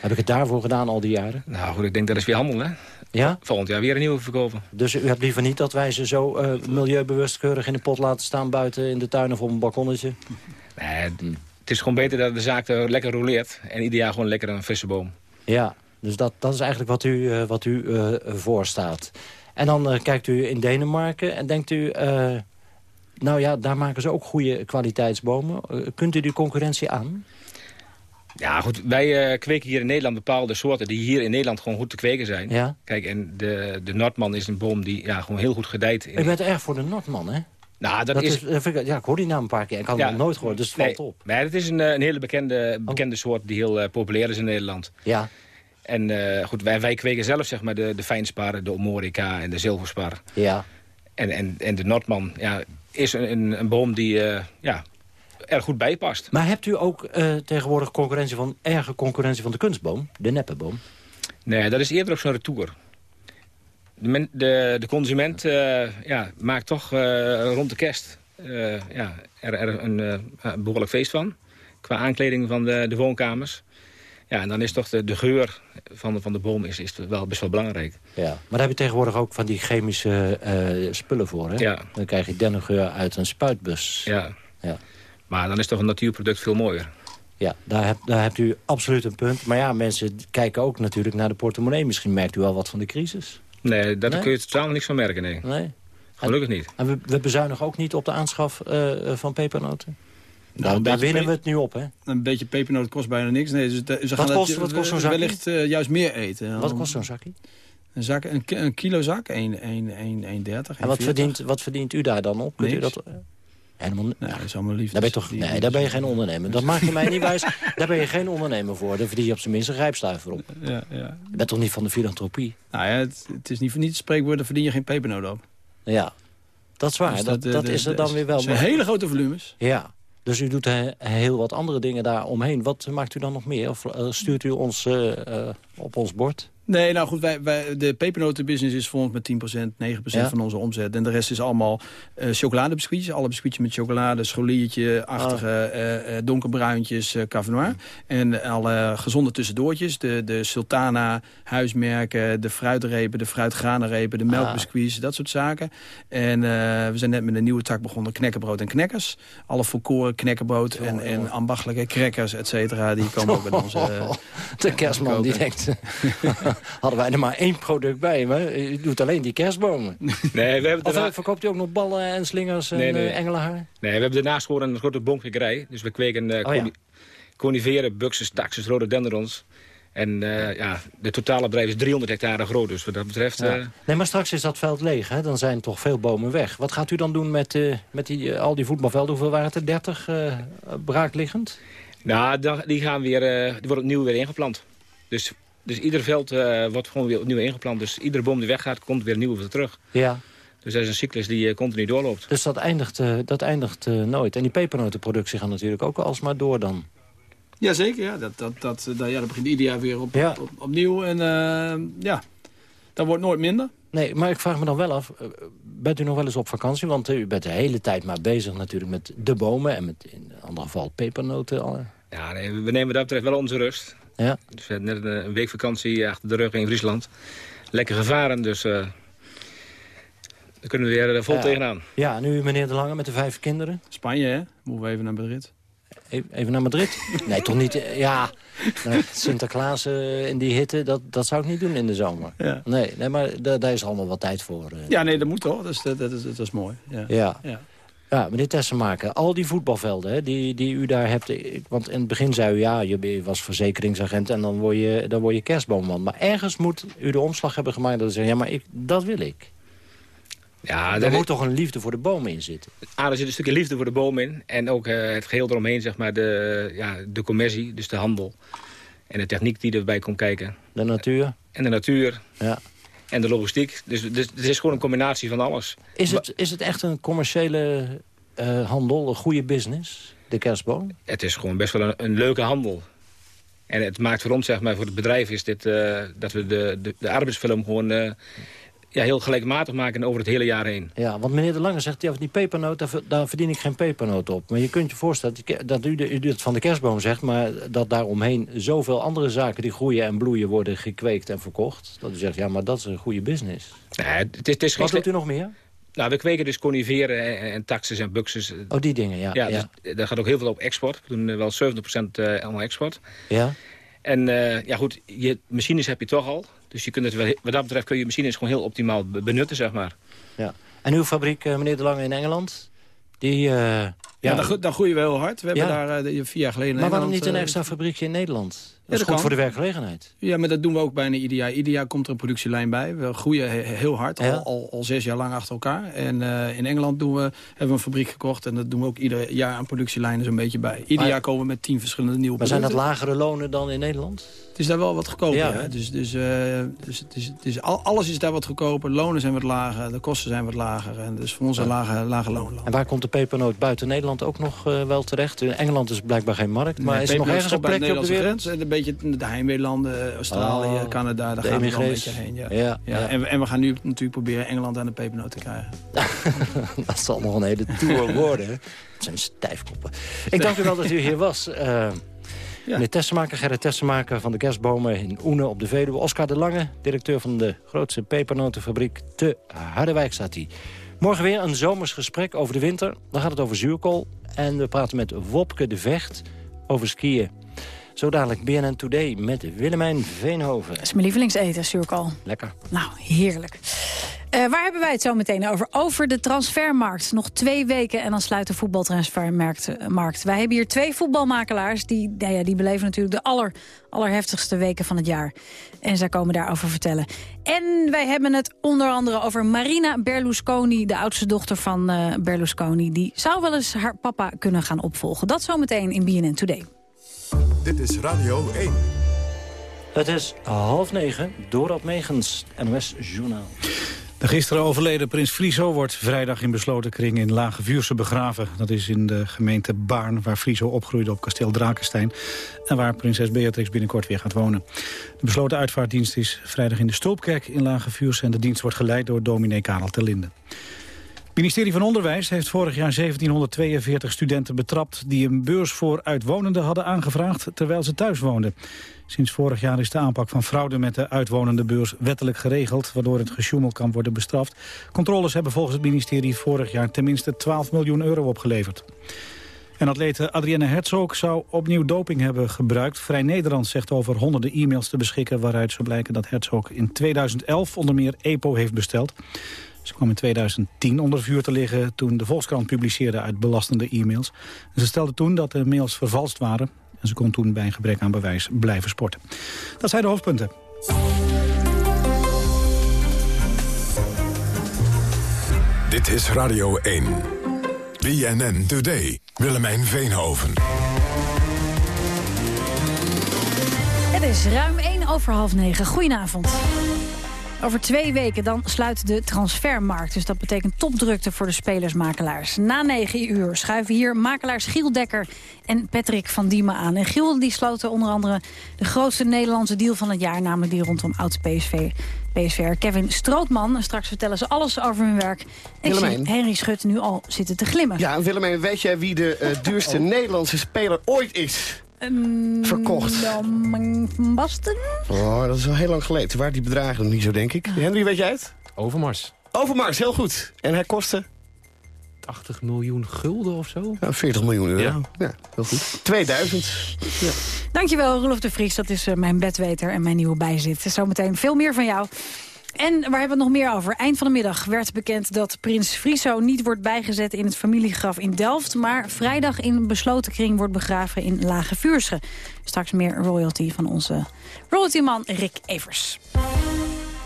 Heb ik het daarvoor gedaan al die jaren? Nou goed, ik denk dat is weer handel, hè? Ja? Volgend jaar weer een nieuwe verkopen. Dus u hebt liever niet dat wij ze zo uh, milieubewust keurig in de pot laten staan buiten in de tuin of op een balkonnetje? Nee, het is gewoon beter dat de zaak er lekker roleert. En ieder jaar gewoon lekker een frisse boom. Ja, dus dat, dat is eigenlijk wat u, uh, wat u uh, voorstaat. En dan kijkt u in Denemarken en denkt u... Nou ja, daar maken ze ook goede kwaliteitsbomen. Kunt u die concurrentie aan? Ja, goed. Wij uh, kweken hier in Nederland bepaalde soorten... die hier in Nederland gewoon goed te kweken zijn. Ja. Kijk, en de, de Noordman is een boom die ja, gewoon heel goed gedijt. In... U bent erg voor de Noordman, hè? Nou, dat, dat is... is ja, ik hoor die naam een paar keer. Ik had ja, hem nooit gehoord, dus het nee, valt op. Nee, het is een, een hele bekende, bekende oh. soort die heel uh, populair is in Nederland. Ja. En uh, goed, wij, wij kweken zelf zeg maar de, de fijnspar, de Omorica en de zilverspar. Ja. En, en, en de Noordman, ja, is een, een boom die uh, ja, er goed bij past. Maar hebt u ook uh, tegenwoordig concurrentie van, erge concurrentie van de kunstboom? De neppenboom? Nee, dat is eerder op zo'n retour. De, men, de, de consument uh, ja, maakt toch rond de kerst ja, er, er een, een behoorlijk feest van. Qua aankleding van de, de woonkamers. Ja, en dan is toch de, de geur van, van de boom is, is wel best wel belangrijk. Ja, maar daar heb je tegenwoordig ook van die chemische uh, spullen voor, hè? Ja. Dan krijg je dennengeur uit een spuitbus. Ja. ja. Maar dan is toch een natuurproduct veel mooier. Ja, daar, heb, daar hebt u absoluut een punt. Maar ja, mensen kijken ook natuurlijk naar de portemonnee. Misschien merkt u wel wat van de crisis. Nee, daar kun je totaal niks van merken, nee. Nee. Gelukkig niet. En we, we bezuinigen ook niet op de aanschaf uh, van pepernoten? Nou, daar winnen we het nu op, hè? Een beetje pepernoten kost bijna niks. Nee, ze, ze wat gaan kost, wat kost zo'n zakje? Wellicht uh, juist meer eten. Wat kost zo'n zakje? Een, zak, een, een kilo zak, 1,30. En wat verdient, wat verdient u daar dan op? Kunt u dat, Helemaal, nee, dat is allemaal lief. Daar ben je toch, nee, daar ben je geen ondernemer. Dat maak je mij niet wijs. Daar ben je geen ondernemer voor. Daar verdien je op zijn minst een grijpstuiver op. Ja, ja. Je bent toch niet van de filantropie? Nou ja, het, het is niet voor niet het spreekwoord, daar verdien je geen pepernoot op. Ja, dat is waar. Dus dat, dat, dat is er dan weer wel. Dat zijn hele grote volumes. Ja, dus u doet heel wat andere dingen daar omheen. Wat maakt u dan nog meer? Of stuurt u ons uh, uh, op ons bord? Nee, nou goed, wij, wij, de pepernotenbusiness is voor ons met 10%, 9% ja. van onze omzet. En de rest is allemaal uh, chocoladebiscuitjes. Alle biscuitjes met chocolade, scholiertje-achtige, oh. uh, donkerbruintjes, uh, noir. En alle gezonde tussendoortjes. De, de sultana, huismerken, de fruitrepen, de fruitgranenrepen, de melkbiscuits, ah. dat soort zaken. En we zijn net met een nieuwe tak begonnen, knekkenbrood en knekkers. Alle volkoren knekkenbrood oh, en, en ambachtelijke crackers, et cetera, die komen ook bij onze... de kerstman die denkt... hadden wij er maar één product bij. Maar u doet alleen die kerstbomen. Nee, we hebben of daarna... verkoopt u ook nog ballen en slingers en nee, nee. Uh, engelenhaar? Nee, we hebben daarnaast gewoon een grote boomkwekerij. Dus we kweken uh, oh, ja. coniferen, buxus, taxus, rhododendrons. En uh, ja, de totale bedrijf is 300 hectare groot, dus wat dat betreft... Ja. Uh... Nee, maar straks is dat veld leeg, hè? Dan zijn toch veel bomen weg. Wat gaat u dan doen met, uh, met die, al die voetbalvelden? Hoeveel waren het er? 30 braakliggend? Nou, die, gaan weer, die worden opnieuw weer ingeplant. Dus dus ieder veld uh, wordt gewoon weer opnieuw ingeplant. Dus iedere boom die weggaat, komt weer nieuw weer terug. Ja. Dus dat is een cyclus die uh, continu doorloopt. Dus dat eindigt, uh, dat eindigt nooit. En die pepernotenproductie gaat natuurlijk ook alsmaar door dan. Jazeker, ja. Dat, dat, dat, dat, ja, dat begint ieder jaar weer op, ja. op, op, opnieuw. En ja, dat wordt nooit minder. Nee, maar ik vraag me dan wel af, bent u nog wel eens op vakantie? Want u bent de hele tijd maar bezig natuurlijk met de bomen... en met in ander geval pepernoten. Ja, nee, we nemen dat betreft wel onze rust. Ja. Dus we hebben net een week vakantie achter de rug in Friesland. Lekker gevaren, dus uh, daar kunnen we weer vol ja. tegenaan. Ja, nu meneer De Lange met de vijf kinderen. Spanje, hè? Moeten we even naar Madrid. Even naar Madrid? nee, toch niet. Ja, nou, Sinterklaas uh, in die hitte, dat, dat zou ik niet doen in de zomer. Ja. Nee, nee, maar daar is allemaal wat tijd voor. Uh. Ja, nee, dat moet toch. Dat is, dat, dat, is, dat is mooi. Ja. ja. ja. Ja, meneer Tessenmaker, al die voetbalvelden hè, die, die u daar hebt... want in het begin zei u, ja, je was verzekeringsagent... en dan word je, dan word je kerstboomman. Maar ergens moet u de omslag hebben gemaakt dat u zegt... ja, maar ik, dat wil ik. Ja, er moet toch een liefde voor de bomen in zitten? Ah, er zit een stukje liefde voor de bomen in. En ook uh, het geheel eromheen, zeg maar, de, ja, de commercie, dus de handel. En de techniek die erbij komt kijken. De natuur. En de natuur. Ja. En de logistiek. Dus, dus het is gewoon een combinatie van alles. Is het, is het echt een commerciële uh, handel, een goede business, de kerstboom? Het is gewoon best wel een, een leuke handel. En het maakt voor ons, zeg maar, voor het bedrijf is dit... Uh, dat we de, de, de arbeidsfilm gewoon... Uh, ja, heel gelijkmatig maken over het hele jaar heen. Ja, want meneer De Lange zegt, ja, die pepernoot, daar, daar, verdien ik geen pepernoot op. Maar je kunt je voorstellen dat u, de, u het van de kerstboom zegt... maar dat daaromheen zoveel andere zaken die groeien en bloeien worden gekweekt en verkocht. Dat u zegt, ja, maar dat is een goede business. Nee, het is, het is Wat doet u nog meer? Nou, we kweken dus coniferen en, en taxes en buxus. Oh, die dingen, ja. Ja, ja. Dus, daar gaat ook heel veel op export. We doen wel 70% uh, allemaal export. Ja. En uh, ja goed, je machines heb je toch al. Dus je kunt het wel, wat dat betreft kun je machines gewoon heel optimaal benutten, zeg maar. Ja. En uw fabriek, uh, meneer De Lange in Engeland, die... Uh, ja, dan, dan groeien we heel hard. We hebben daar vier jaar geleden... Maar waarom niet een extra fabriekje in Nederland? Dat is goed voor de werkgelegenheid. Ja, maar dat doen we ook bijna ieder jaar. Ieder jaar komt er een productielijn bij. We groeien heel hard, al, al, al, zes jaar lang achter elkaar. En uh, in Engeland doen we, hebben we een fabriek gekocht. En dat doen we ook ieder jaar aan productielijnen zo'n beetje bij. Ieder maar, jaar komen we met tien verschillende nieuwe maar producten. Maar zijn dat lagere lonen dan in Nederland? Het is daar wel wat goedkoper. Ja, Dus, dus, uh, dus, alles is daar wat goedkoper. Lonen zijn wat lager, de kosten zijn wat lager. En dus voor ons een lage, lage loonland. En waar komt de pepernoot buiten Nederland ook nog uh, wel terecht? In Engeland is blijkbaar geen markt. Maar nee, is er nog ergens een plekje op de wereld? Beetje de heimweelanden, Australië, oh, Canada. Daar gaan we wel een beetje heen. Ja. Ja, ja. En, we, en we gaan nu natuurlijk proberen Engeland aan de pepernoot te krijgen. dat zal nog een hele tour worden. Het zijn stijfkoppen. Ik dank u wel dat u hier was. Uh, ja. Meneer Tessemaker, Gerrit Tessemaker van de kerstbomen in Oene op de Veluwe. Oscar de Lange, directeur van de grootste pepernotenfabriek te Harderwijk staat hij. Morgen weer een zomers gesprek over de winter. Dan gaat het over zuurkool. En we praten met Wopke de Vecht over skiën. Zo dadelijk BNN Today met Willemijn Veenhoven. Dat is mijn lievelingseten, zuurkool. Lekker. Nou, heerlijk. Uh, waar hebben wij het zo meteen over? Over de transfermarkt. Nog twee weken en dan sluit de voetbaltransfermarkt. Markt. Wij hebben hier twee voetbalmakelaars. Die, nou ja, die beleven natuurlijk de aller, allerheftigste weken van het jaar. En zij komen daarover vertellen. En wij hebben het onder andere over Marina Berlusconi... de oudste dochter van uh, Berlusconi. Die zou wel eens haar papa kunnen gaan opvolgen. Dat zometeen in BNN Today. Dit is Radio 1. Het is half negen, Dorot Megens, NOS Journaal. De gisteren overleden prins Friso wordt vrijdag in besloten kring in Lage Vuurse begraven. Dat is in de gemeente Baarn, waar Friso opgroeide op kasteel Drakenstein... en waar prinses Beatrix binnenkort weer gaat wonen. De besloten uitvaartdienst is vrijdag in de Stulpkerk in Lage Vuurse... en de dienst wordt geleid door dominee Karel Terlinde. Het ministerie van Onderwijs heeft vorig jaar 1742 studenten betrapt... die een beurs voor uitwonenden hadden aangevraagd terwijl ze thuis woonden. Sinds vorig jaar is de aanpak van fraude met de uitwonende beurs wettelijk geregeld... waardoor het gesjoemel kan worden bestraft. Controles hebben volgens het ministerie vorig jaar tenminste 12 miljoen euro opgeleverd. En atlete Adrienne Herzog zou opnieuw doping hebben gebruikt. Vrij Nederland zegt over honderden e-mails te beschikken... waaruit zou blijken dat Herzog in 2011 onder meer EPO heeft besteld. Ze kwam in 2010 onder vuur te liggen toen de Volkskrant publiceerde uit belastende e-mails. ze stelde toen dat de mails vervalst waren. En ze kon toen bij een gebrek aan bewijs blijven sporten. Dat zijn de hoofdpunten. Dit is Radio 1. BNN Today. Willemijn Veenhoven. Het is ruim 1 over half 9. Goedenavond. Over twee weken dan sluit de transfermarkt. Dus dat betekent topdrukte voor de spelersmakelaars. Na negen uur schuiven hier makelaars Giel Dekker en Patrick van Diemen aan. En Giel die sloten onder andere de grootste Nederlandse deal van het jaar... namelijk die rondom oud-PSV. PSVR Kevin Strootman. Straks vertellen ze alles over hun werk. Ik zie Henry Schut nu al zitten te glimmen. Ja, Willemijn, weet jij wie de uh, duurste Nederlandse speler ooit is? Um, Verkocht. Van Basten? Oh, dat is al heel lang geleden. Toen waren die bedragen nog niet zo, denk ik. Henry, weet jij het? Overmars. Overmars, heel goed. En hij kostte? 80 miljoen gulden of zo? Ja, 40 miljoen euro. Ja, ja heel goed. 2000. Ja. Dankjewel, Roelof de Vries. Dat is uh, mijn bedweter en mijn nieuwe bijzit. Zometeen veel meer van jou. En waar hebben we het nog meer over? Eind van de middag werd bekend dat prins Friso niet wordt bijgezet in het familiegraf in Delft... maar vrijdag in een besloten kring wordt begraven in Lage Vuursche. Straks meer royalty van onze royaltyman Rick Evers.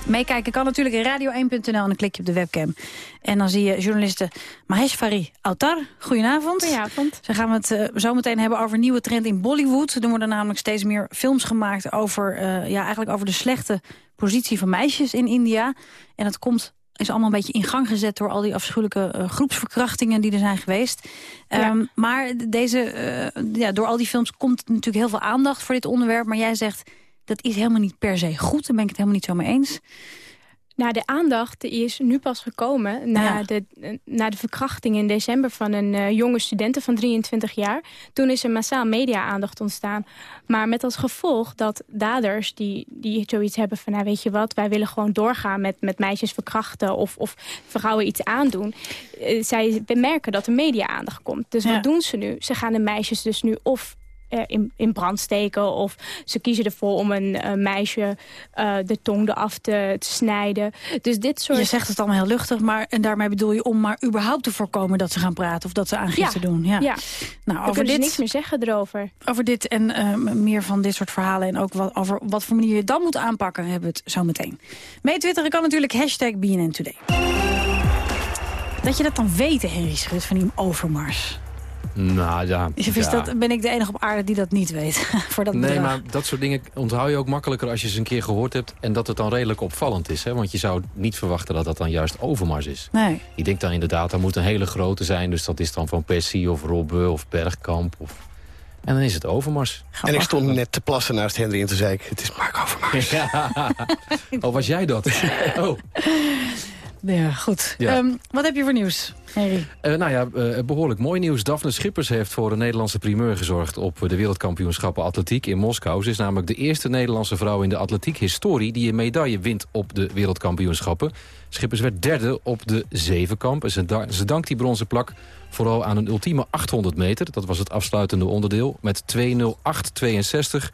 Meekijken kan natuurlijk in radio1.nl en dan klik je op de webcam. En dan zie je journaliste Maheshwari Autar. Goedenavond. Goedenavond. Ze gaan we het uh, zo meteen hebben over een nieuwe trend in Bollywood. Er worden namelijk steeds meer films gemaakt over, uh, ja, eigenlijk over de slechte positie van meisjes in India. En dat komt is allemaal een beetje in gang gezet door al die afschuwelijke uh, groepsverkrachtingen die er zijn geweest. Ja. Um, maar deze, uh, ja, door al die films komt natuurlijk heel veel aandacht voor dit onderwerp. Maar jij zegt, dat is helemaal niet per se goed. Daar ben ik het helemaal niet zo mee eens. Nou, de aandacht is nu pas gekomen na, ja. de, na de verkrachting in december van een uh, jonge studente van 23 jaar. Toen is er massaal media-aandacht ontstaan. Maar met als gevolg dat daders die, die zoiets hebben van... nou weet je wat, wij willen gewoon doorgaan met, met meisjes verkrachten of, of vrouwen iets aandoen. Uh, zij bemerken dat er media-aandacht komt. Dus ja. wat doen ze nu? Ze gaan de meisjes dus nu of in, in brand steken. Of ze kiezen ervoor om een uh, meisje uh, de tong eraf te, te, snijden. Dus dit soort... Je zegt het allemaal heel luchtig, maar en daarmee bedoel je om maar überhaupt te voorkomen dat ze gaan praten of dat ze aangifte ja. doen. Ja. ja. Nou, over dit niks meer zeggen erover. Over dit en uh, meer van dit soort verhalen en ook wat, over wat voor manier je dan moet aanpakken, hebben we het zo meteen. Mee twitteren kan natuurlijk hashtag BNN Today. Dat je dat dan weet, Henry Schut, van die overmars. Nou ja, is ja. Dat, ben ik de enige op aarde die dat niet weet? voor dat nee, bedrag. maar dat soort dingen onthoud je ook makkelijker als je ze een keer gehoord hebt... en dat het dan redelijk opvallend is. Hè? Want je zou niet verwachten dat dat dan juist Overmars is. Nee. Je denkt dan inderdaad, dat moet een hele grote zijn. Dus dat is dan Van Persie of Robbe of Bergkamp of... En dan is het Overmars. En ik stond net te plassen naast Henry en te zei ik, het is Mark Overmars. Ja. Oh, was jij dat? oh. Ja, goed. Ja. Ehm, wat heb je voor nieuws, Henry? Eh, nou ja, eh, behoorlijk mooi nieuws. Daphne Schippers heeft voor een Nederlandse primeur gezorgd... op de wereldkampioenschappen atletiek in Moskou. Ze is namelijk de eerste Nederlandse vrouw in de atletiek-historie... die een medaille wint op de wereldkampioenschappen. Schippers werd derde op de zevenkamp. En ze, da ze dankt die bronzen plak vooral aan een ultieme 800 meter. Dat was het afsluitende onderdeel. Met 2.08.62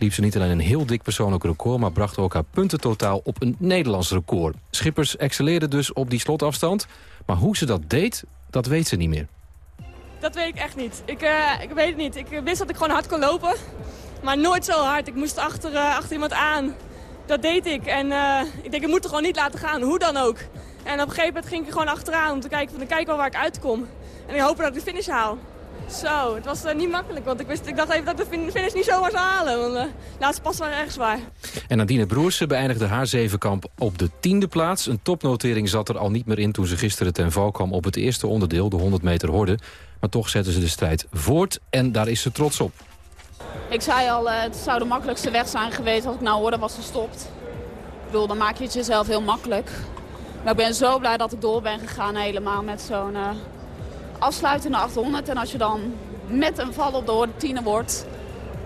liep ze niet alleen een heel dik persoonlijk record... maar bracht ook haar puntentotaal op een Nederlands record. Schippers excelleerde dus op die slotafstand. Maar hoe ze dat deed, dat weet ze niet meer. Dat weet ik echt niet. Ik, eh, ik weet het niet. Ik wist dat ik gewoon hard kon lopen. Maar nooit zo hard. Ik moest achter, eh, achter iemand aan. Dat deed ik. En eh, ik denk, ik moet het gewoon niet laten gaan. Hoe dan ook. En op een gegeven moment ging ik er gewoon achteraan om te kijken, van, dan kijk wel waar ik uitkom. En ik hoop dat ik de finish haal. Zo, het was niet makkelijk, want ik, wist, ik dacht even dat de finish niet zomaar zou halen. Want de laatste pas waren erg zwaar. En Nadine Broersen beëindigde haar zevenkamp op de tiende plaats. Een topnotering zat er al niet meer in toen ze gisteren ten val kwam op het eerste onderdeel, de 100 meter horde. Maar toch zetten ze de strijd voort en daar is ze trots op. Ik zei al, het zou de makkelijkste weg zijn geweest als ik nou hoorde was gestopt. Ik bedoel, dan maak je het jezelf heel makkelijk. Maar ik ben zo blij dat ik door ben gegaan helemaal met zo'n uh, afsluitende 800. En als je dan met een val op de tiende wordt,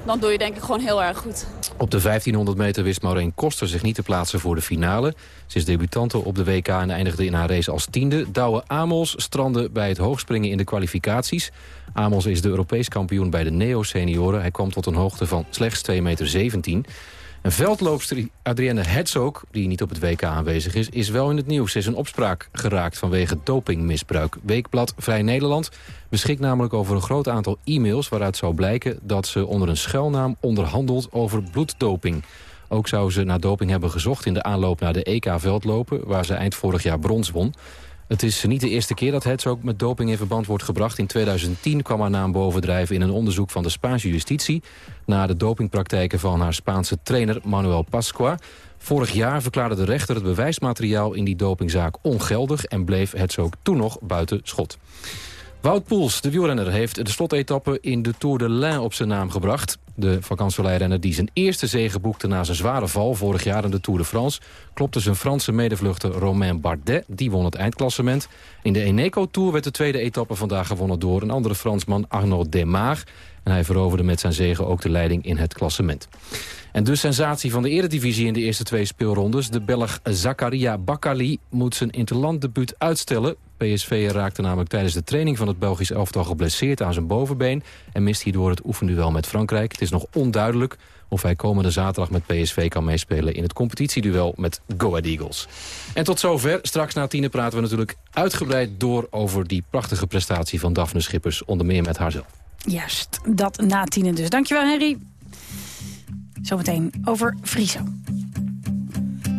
dan doe je denk ik gewoon heel erg goed. Op de 1500 meter wist Maureen Koster zich niet te plaatsen voor de finale. Ze is debutante op de WK en eindigde in haar race als tiende. Douwe Amos strandde bij het hoogspringen in de kwalificaties. Amos is de Europees kampioen bij de neo-senioren. Hij kwam tot een hoogte van slechts 2,17 meter. Een veldloopster Adrienne Herzog, die niet op het WK aanwezig is... is wel in het nieuws. Ze is een opspraak geraakt vanwege dopingmisbruik. Weekblad Vrij Nederland beschikt namelijk over een groot aantal e-mails... waaruit zou blijken dat ze onder een schuilnaam onderhandelt over bloeddoping. Ook zou ze naar doping hebben gezocht in de aanloop naar de EK-veldlopen... waar ze eind vorig jaar brons won. Het is niet de eerste keer dat Herzog met doping in verband wordt gebracht. In 2010 kwam haar naam bovendrijven in een onderzoek van de Spaanse justitie... naar de dopingpraktijken van haar Spaanse trainer Manuel Pasqua. Vorig jaar verklaarde de rechter het bewijsmateriaal in die dopingzaak ongeldig... en bleef Herzog toen nog buiten schot. Wout Poels, de wielrenner, heeft de slotetappe in de Tour de Lain op zijn naam gebracht. De vakantieleirenner die zijn eerste zege boekte na zijn zware val vorig jaar in de Tour de France... klopte zijn Franse medevluchter Romain Bardet, die won het eindklassement. In de Eneco Tour werd de tweede etappe vandaag gewonnen door een andere Fransman Arnaud Demar. En hij veroverde met zijn zege ook de leiding in het klassement. En de sensatie van de eredivisie in de eerste twee speelrondes... de Belg Zakaria Bakali moet zijn interlanddebuut uitstellen. PSV raakte namelijk tijdens de training van het Belgisch elftal geblesseerd aan zijn bovenbeen... en mist hierdoor het oefenduel met Frankrijk. Het is nog onduidelijk of hij komende zaterdag met PSV kan meespelen... in het competitieduel met Go Ahead Eagles. En tot zover. Straks na tienen praten we natuurlijk uitgebreid door... over die prachtige prestatie van Daphne Schippers, onder meer met haarzelf. Juist, dat na tienen dus. Dankjewel, Henry. Zometeen over Friso.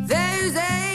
There's a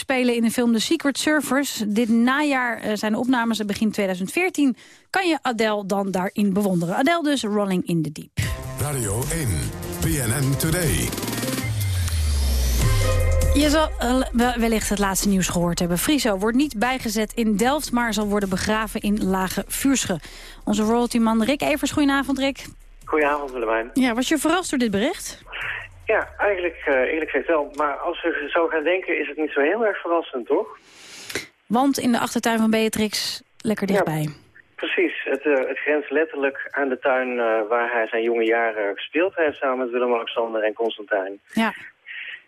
spelen in de film The Secret Surfers. Dit najaar eh, zijn de opnames, begin 2014. Kan je Adele dan daarin bewonderen. Adele dus, Rolling in the Deep. Radio 1, BNN Today. Je zal eh, wel- wellicht het laatste nieuws gehoord hebben. Friso wordt niet bijgezet in Delft, maar zal worden begraven in Lage Vuursche. Onze royaltyman Rick Evers, goedenavond Rick. Goedenavond, Willemijn. Ja, was je verrast door dit bericht? Ja, eigenlijk eh, eerlijk gezegd wel. Maar als we zo gaan denken, is het niet zo heel erg verrassend, toch? Want in de achtertuin van Beatrix, lekker dichtbij. Precies. Het, eh, het grenst letterlijk aan de tuin eh, waar hij zijn jonge jaren gespeeld heeft... samen met Willem-Alexander en Constantijn. Ja.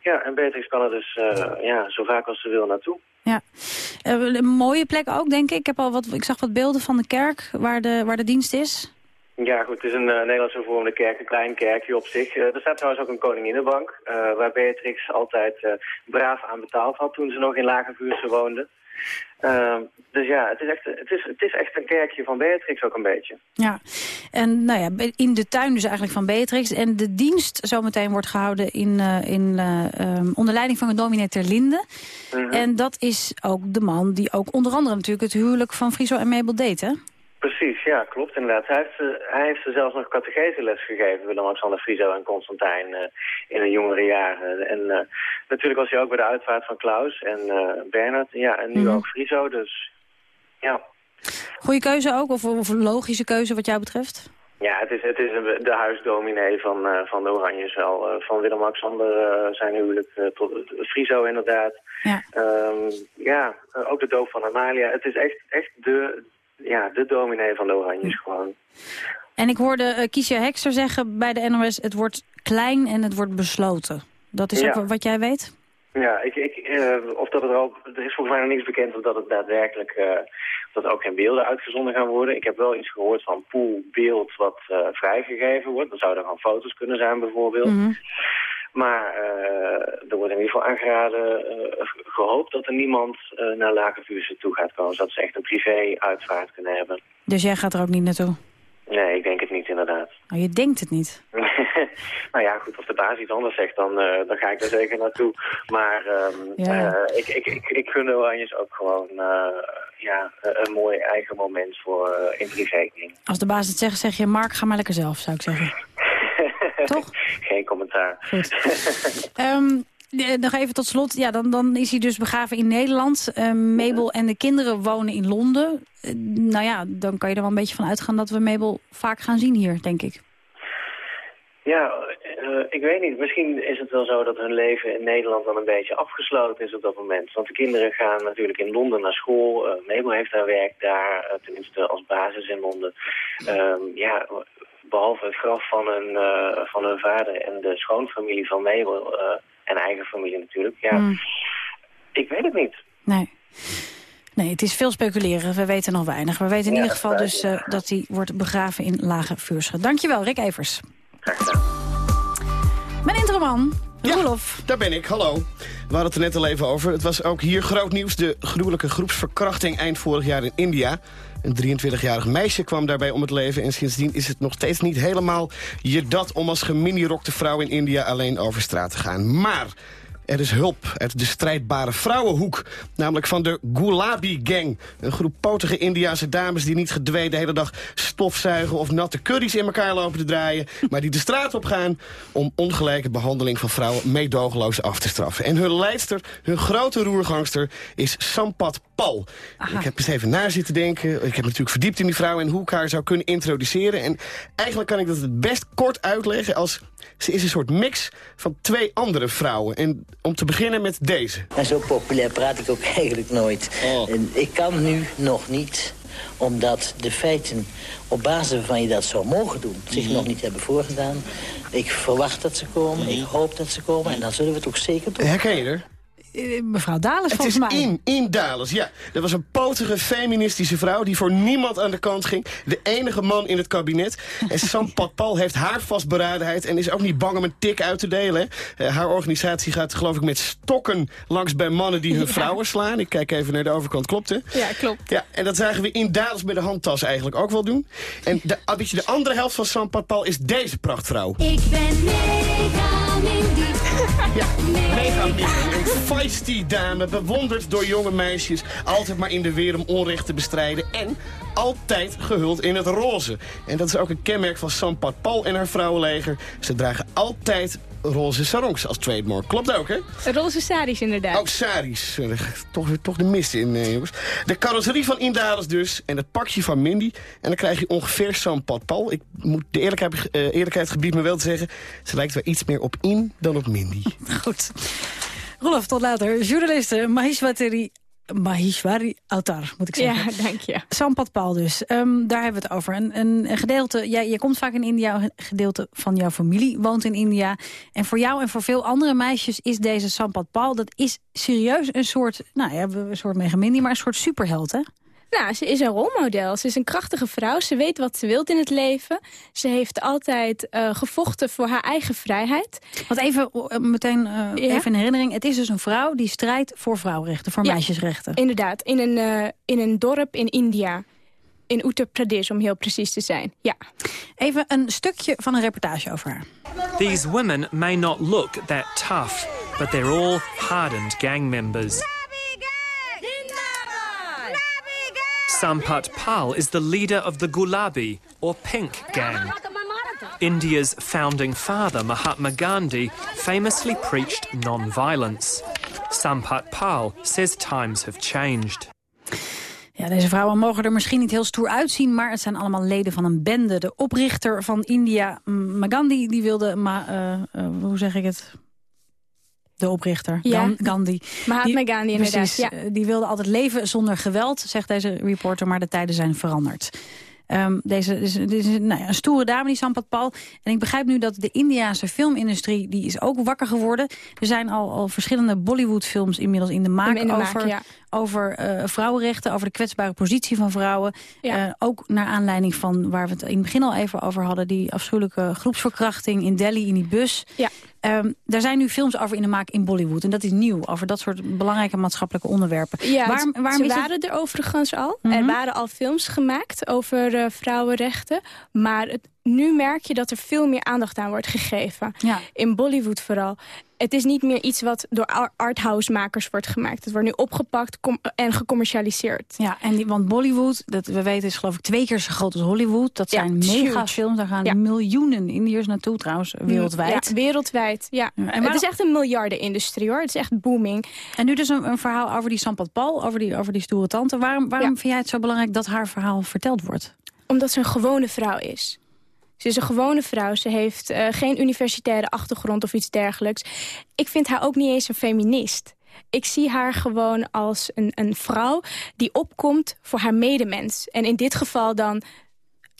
Ja, en Beatrix kan er dus ja, zo vaak als ze wil naartoe. Ja, een mooie plek ook, denk ik. Ik, heb al wat, ik zag wat beelden van de kerk waar de, waar de dienst is. Ja, goed, het is een uh, Nederlands hervormde kerk, een klein kerkje op zich. Uh, er staat trouwens ook een koninginnenbank, uh, waar Beatrix altijd braaf aan betaald had toen ze nog in Lagervuurse woonde. dus ja, het is, echt, het, is, het is echt een kerkje van Beatrix ook een beetje. Ja, en nou ja, in de tuin dus eigenlijk van Beatrix. En de dienst zometeen wordt gehouden in, in, um, onder leiding van de dominee Ter Linde. Mm -hmm. En dat is ook de man die ook onder andere natuurlijk het huwelijk van Friso en Mabel deed, hè? Precies, ja, klopt inderdaad. Hij heeft, hij heeft zelfs nog catecheseles gegeven, Willem-Alexander Friso en Constantijn, uh, in hun jongere jaren. En uh, natuurlijk was hij ook bij de uitvaart van Klaus en uh, Bernard, ja, en nu mm -hmm. ook Friso, dus ja. Goeie keuze ook, of, of een logische keuze wat jou betreft? Ja, het is, het is de huisdominee van, uh, van de Oranjes wel. Uh, van Willem-Alexander uh, zijn huwelijk tot Friso inderdaad. Ja, um, ja ook de doop van Amalia. Het is echt, echt de, ja, de dominee van de Oranjes gewoon. En ik hoorde uh, Kiesja Hekster zeggen bij de NOS... het wordt klein en het wordt besloten. Dat is ja. ook wat jij weet? Ja, ik, ik, uh, of dat het er al... Er is volgens mij nog niks bekend of dat het daadwerkelijk... Uh, dat er ook geen beelden uitgezonden gaan worden. Ik heb wel iets gehoord van poolbeeld wat vrijgegeven wordt. Er zouden gewoon foto's kunnen zijn bijvoorbeeld. Mhm. Mm -hmm. Maar uh, er wordt in ieder geval aangeraden, uh, gehoopt dat er niemand uh, naar Lagervuurse toe gaat komen. Zodat ze echt een privé-uitvaart kunnen hebben. Dus jij gaat er ook niet naartoe? Nee, ik denk het niet inderdaad. Oh, je denkt het niet? nou ja, goed, als de baas iets anders zegt, dan, dan ga ik er zeker naartoe. Maar um, ja. ik, ik, ik, ik gun de Oranjes ook gewoon ja, een mooi eigen moment voor in privé. Als de baas het zegt, zeg je Mark, ga maar lekker zelf, zou ik zeggen. Toch? Geen commentaar. Goed. um, nog even tot slot. Ja, dan, dan is hij dus begraven in Nederland. Uh, Mabel en de kinderen wonen in Londen. Uh, nou ja, dan kan je er wel een beetje van uitgaan dat we Mabel vaak gaan zien hier, denk ik. Ja, uh, ik weet niet. Misschien is het wel zo dat hun leven in Nederland dan een beetje afgesloten is op dat moment. Want de kinderen gaan natuurlijk in Londen naar school. Uh, Mabel heeft haar werk daar, uh, tenminste als basis in Londen. Uh, ja, behalve het graf van hun, uh, van hun vader en de schoonfamilie van Mabel uh, en eigen familie natuurlijk. Ja, mm. ik weet het niet. Nee. Nee, het is veel speculeren. We weten nog weinig. We weten in ja, ieder geval dus uh, dat hij wordt begraven in Lage Vuursche. Dankjewel, Rick Evers. Graag gedaan. Mijn introman, ja, Roelof. daar ben ik. Hallo. We hadden het er net al even over. Het was ook hier groot nieuws. De gruwelijke groepsverkrachting eind vorig jaar in India. Een 23-jarig meisje kwam daarbij om het leven... en sindsdien is het nog steeds niet helemaal je dat... om als geminirokte vrouw in India alleen over straat te gaan. Maar er is hulp uit de strijdbare vrouwenhoek. Namelijk van de Gulabi Gang. Een groep potige Indiase dames die niet gedwee de hele dag stofzuigen... of natte curry's in elkaar lopen te draaien... maar die de straat op gaan om ongelijke behandeling van vrouwen... meedogenloos af te straffen. En hun leidster, hun grote roergangster, is Sampat Pal. Ik heb eens even naar zitten denken. Ik heb natuurlijk verdiept in die vrouw en hoe ik haar zou kunnen introduceren. En eigenlijk kan ik dat het best kort uitleggen als... Ze is een soort mix van twee andere vrouwen. En om te beginnen met deze. En zo populair praat ik ook eigenlijk nooit. Oh. En ik kan nu nog niet, omdat de feiten op basis waarvan je dat zou mogen doen... zich Mhm. nog niet hebben voorgedaan. Ik verwacht dat ze komen, ik hoop dat ze komen... en dan zullen we het ook zeker doen. Herken je er? Uh, mevrouw Dales, Het volgens is mij. in, in Dales, ja. Dat was een potige feministische vrouw die voor niemand aan de kant ging. De enige man in het kabinet. En Sam Patpal heeft haar vastberadenheid en is ook niet bang om een tik uit te delen. Uh, haar organisatie gaat geloof ik met stokken langs bij mannen die hun Ja. vrouwen slaan. Ik kijk even naar de overkant, klopt hè? Ja, klopt. Ja, en dat zagen we in Dales bij de handtas eigenlijk ook wel doen. En de, een beetje de andere helft van Sam Patpal is deze prachtvrouw. Ik ben mega Ja, mega feisty dame, bewonderd door jonge meisjes. Altijd maar in de weer om onrecht te bestrijden. En altijd gehuld in het roze. En dat is ook een kenmerk van Sampat Paul en haar vrouwenleger. Ze dragen altijd roze sarongs als trademark. Klopt ook, hè? Roze saris inderdaad. Ook saris. Eh, Toch, toch de mist in, eh, jongens. De carrosserie van Indales dus. En het pakje van Mindy. En dan krijg je ongeveer Sampat Paul. Ik moet de eerlijkheid, eh, eerlijkheid gebied me wel te zeggen. Ze lijkt wel iets meer op In dan op Mindy. Goed. Rolf, tot later. Journaliste Maheshwari, Maheshwari Autar, moet ik zeggen. Ja, dank je. Sampat Paul dus. Ehm, daar hebben we het over. Een, een, een gedeelte, jij, jij komt vaak in India, een gedeelte van jouw familie woont in India. En voor jou en voor veel andere meisjes is deze Sampat Paul, dat is serieus een soort, nou ja, een soort Megamindi, maar een soort superheld, hè? Nou, ze is een rolmodel. Ze is een krachtige vrouw. Ze weet wat ze wilt in het leven. Ze heeft altijd eh, gevochten voor haar eigen vrijheid. Want even eh, meteen eh, even in herinnering. Het is dus een vrouw die strijdt voor vrouwenrechten, voor Ja, meisjesrechten. Inderdaad, in een, eh, in een dorp in India. In Uttar Pradesh, om heel precies te zijn. Ja. Even een stukje van een reportage over haar. These women may not look that tough, but they're all hardened gang members. Sampat Pal is the leader of the Gulabi, or Pink Gang. India's founding father, Mahatma Gandhi, famously preached non-violence. Sampat Pal says times have changed. Ja, deze vrouwen mogen er misschien niet heel stoer uitzien... maar het zijn allemaal leden van een bende. De oprichter van India, M- Gandhi, die wilde... Ma, eh, eh, hoe zeg ik het? De oprichter, Ja. Gan- Gandhi. Mahatma Die- Gandhi, inderdaad, Precies, ja. eh, die wilde altijd leven zonder geweld, zegt deze reporter... maar de tijden zijn veranderd. Ehm, deze is, nou ja, een stoere dame, die Sampat Paul. En ik begrijp nu dat de Indiaanse filmindustrie... die is ook wakker geworden. Er zijn al, al verschillende Bollywood-films inmiddels in de maak... In de maak, over, ja. over eh, vrouwenrechten, over de kwetsbare positie van vrouwen. Ja. Eh, ook naar aanleiding van waar we het in het begin al even over hadden... die afschuwelijke groepsverkrachting in Delhi in die bus. Ja. Ehm, daar zijn nu films over in de maak in Bollywood. En dat is nieuw, over dat soort belangrijke maatschappelijke onderwerpen. Ja, waarom, het- waren er overigens al. Mhm. Er waren al films gemaakt over eh, vrouwenrechten. Maar het, nu merk je dat er veel meer aandacht aan wordt gegeven. Ja. In Bollywood vooral. Het is niet meer iets wat door ar- arthouse-makers wordt gemaakt. Het wordt nu opgepakt en gecommercialiseerd. Ja, en die, want Bollywood, dat we weten, is geloof ik twee keer zo groot als Hollywood. Dat zijn mega films, daar gaan Ja. miljoenen Indiërs naartoe trouwens, wereldwijd. Ja, wereldwijd, ja. en Het is echt een miljardenindustrie, hoor. Het is echt booming. En nu dus een, een verhaal over die Sampat Paul, over die, over die stoere tante. Waarom, waarom vind jij het zo belangrijk dat haar verhaal verteld wordt? Omdat ze een gewone vrouw is. Ze is een gewone vrouw. Ze heeft eh, geen universitaire achtergrond of iets dergelijks. Ik vind haar ook niet eens een feminist. Ik zie haar gewoon als een, een vrouw die opkomt voor haar medemens. En in dit geval dan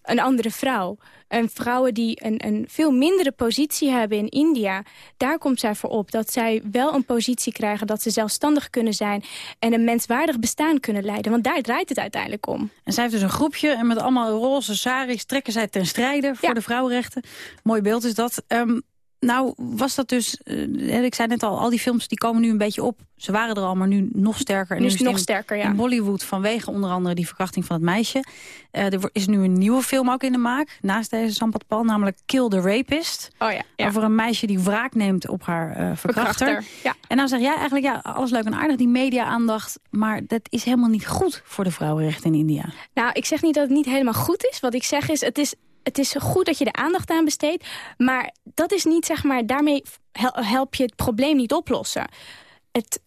een andere vrouw. En vrouwen die een, een veel mindere positie hebben in India... daar komt zij voor op. Dat zij wel een positie krijgen, dat ze zelfstandig kunnen zijn... en een menswaardig bestaan kunnen leiden. Want daar draait het uiteindelijk om. En zij heeft dus een groepje en met allemaal roze saris trekken zij ten strijde voor de vrouwenrechten. Mooi beeld is dat. Ehm, nou, was dat dus, eh, ik zei net al, al die films die komen nu een beetje op. Ze waren er al, maar nu nog sterker. En Nu is het nog sterker, ja. In Bollywood vanwege onder andere die verkrachting van het meisje. Eh, er is nu een nieuwe film ook in de maak, naast deze Sampat Pal, namelijk Kill the Rapist. Oh ja, ja. Over een meisje die wraak neemt op haar eh, verkrachter. Verkrachter, ja. En dan zeg jij eigenlijk, ja, alles leuk en aardig, die media-aandacht... maar dat is helemaal niet goed voor de vrouwenrechten in India. Nou, ik zeg niet dat het niet helemaal goed is. Wat ik zeg is, het is, het is goed dat je er aandacht aan besteedt. Maar dat is niet, zeg maar, daarmee hel- help je het probleem niet oplossen. Het,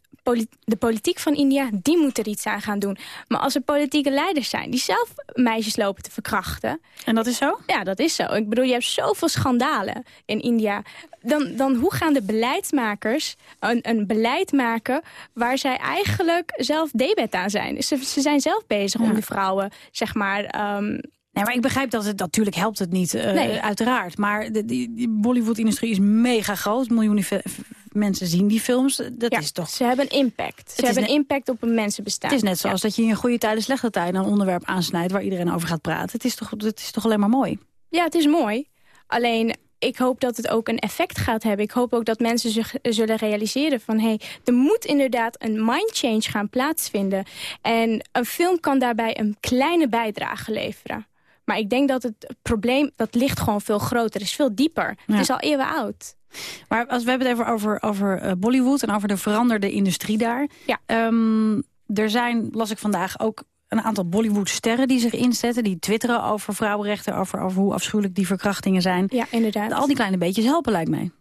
de politiek van India, die moet er iets aan gaan doen. Maar als er politieke leiders zijn die zelf meisjes lopen te verkrachten... En dat is zo? Ja, dat is zo. Ik bedoel, je hebt zoveel schandalen in India. Dan, dan hoe gaan de beleidsmakers een, een beleid maken... waar zij eigenlijk zelf debet aan zijn? Ze, ze zijn zelf bezig om de vrouwen, zeg maar... ehm, Nee, maar ik begrijp dat het natuurlijk helpt het niet, eh, Nee. uiteraard. Maar de, die, die Bollywood-industrie is mega groot. Miljoenen mensen zien die films. Dat Ja, is toch... Ze hebben een impact. Ze hebben impact op een mensenbestaan. Het is net zoals dat je in goede tijden, slechte tijden... een onderwerp aansnijdt waar iedereen over gaat praten. Het is toch, het is toch alleen maar mooi? Ja, het is mooi. Alleen, ik hoop dat het ook een effect gaat hebben. Ik hoop ook dat mensen zich zullen realiseren van... hé, hey, er moet inderdaad een mind change gaan plaatsvinden. En een film kan daarbij een kleine bijdrage leveren. Maar ik denk dat het probleem, dat ligt gewoon veel groter. is veel dieper. Ja. Het is al eeuwen oud. Maar als we hebben het even over, over eh, Bollywood en over de veranderde industrie daar. Ja. Ehm, er zijn, las ik vandaag, ook een aantal Bollywood-sterren die zich inzetten. Die twitteren over vrouwenrechten, over, over hoe afschuwelijk die verkrachtingen zijn. Ja, inderdaad. Al die kleine beetjes helpen, lijkt mij.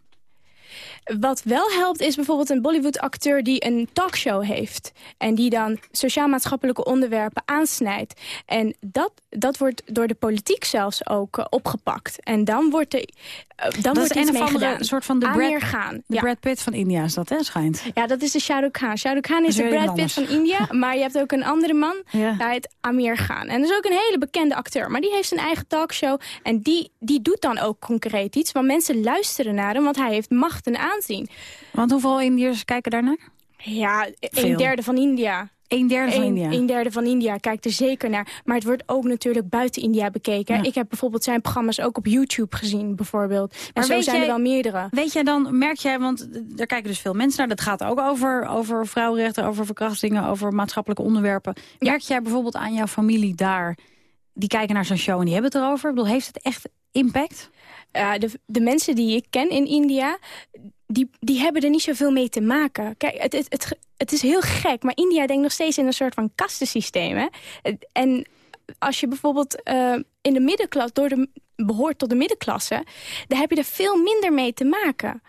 Wat wel helpt is bijvoorbeeld een Bollywood-acteur die een talkshow heeft. En die dan sociaal-maatschappelijke onderwerpen aansnijdt. En dat, dat wordt door de politiek zelfs ook eh, opgepakt. En dan wordt er uh, dan dat wordt is een iets of mee andere gedaan. soort van de Brad, Khan. de ja. Brad Pitt van India is dat, hè, schijnt. Ja, dat is de Shah Rukh Khan. Shah Rukh Khan is is de Brad Pitt van. India. Maar je hebt ook een andere man, Ja. heet Amir Khan. En dat is ook een hele bekende acteur. Maar die heeft zijn eigen talkshow. En die, die doet dan ook concreet iets. Want mensen luisteren naar hem, want hij heeft macht en aanzien. Want hoeveel Indiërs kijken daarnaar? Ja, Veel. een derde van India. Een derde van Een- India. Een derde van India kijkt er zeker naar. Maar het wordt ook natuurlijk buiten India bekeken. Ja. Ik heb bijvoorbeeld zijn programma's ook op YouTube gezien, bijvoorbeeld. En Maar zo weet zijn jij- er wel meerdere. Weet jij dan, merk jij, want daar kijken dus veel mensen naar. Dat gaat ook over, over vrouwenrechten, over verkrachtingen, over maatschappelijke onderwerpen. Merk jij bijvoorbeeld aan jouw familie daar, die kijken naar zo'n show en die hebben het erover? Ik bedoel, heeft het echt impact? Ja, de, de mensen die ik ken in India, die, die hebben er niet zoveel mee te maken. Kijk, het, het, het, het is heel gek, maar India denkt nog steeds in een soort van kastensysteem. Hè? En als je bijvoorbeeld eh, in de middenklasse, door de, behoort tot de middenklasse, dan heb je er veel minder mee te maken.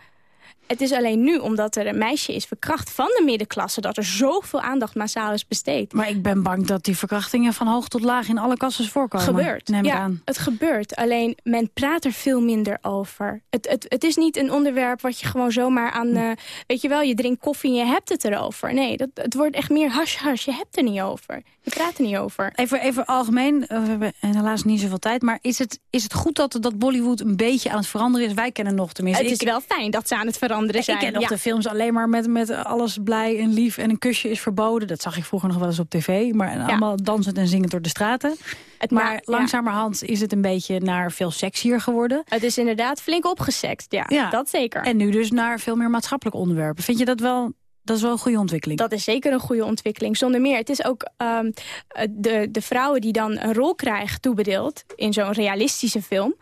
Het is alleen nu, omdat er een meisje is verkracht van de middenklasse... dat er zoveel aandacht massaal is besteed. Maar ik ben bang dat die verkrachtingen van hoog tot laag in alle kassen voorkomen. Gebeurt. Neem ja, aan. het gebeurt. Alleen men praat er veel minder over. Het, het, het is niet een onderwerp wat je gewoon zomaar aan... Hm. eh, weet je wel, je drinkt koffie en je hebt het erover. Nee, dat, het wordt echt meer hash-hash. Je hebt er niet over. Je praat er niet over. Even, even algemeen, eh, we hebben helaas niet zoveel tijd... maar is het, is het goed dat, dat Bollywood een beetje aan het veranderen is? Wij kennen nog tenminste... Het is ik- wel fijn dat ze aan het veranderen zijn. Ik ken nog ja. de films alleen maar met, met alles blij en lief en een kusje is verboden. Dat zag ik vroeger nog wel eens op tv. Maar allemaal dansend en zingend door de straten. Het maar langzamerhand is het een beetje naar veel sexier geworden. Het is inderdaad flink opgesext. Ja, dat zeker. En nu dus naar veel meer maatschappelijke onderwerpen. Vind je dat wel, dat is wel een goede ontwikkeling? Dat is zeker een goede ontwikkeling, zonder meer. Het is ook ehm, eh, de, de vrouwen die dan een rol krijgen toebedeeld... in zo'n realistische film,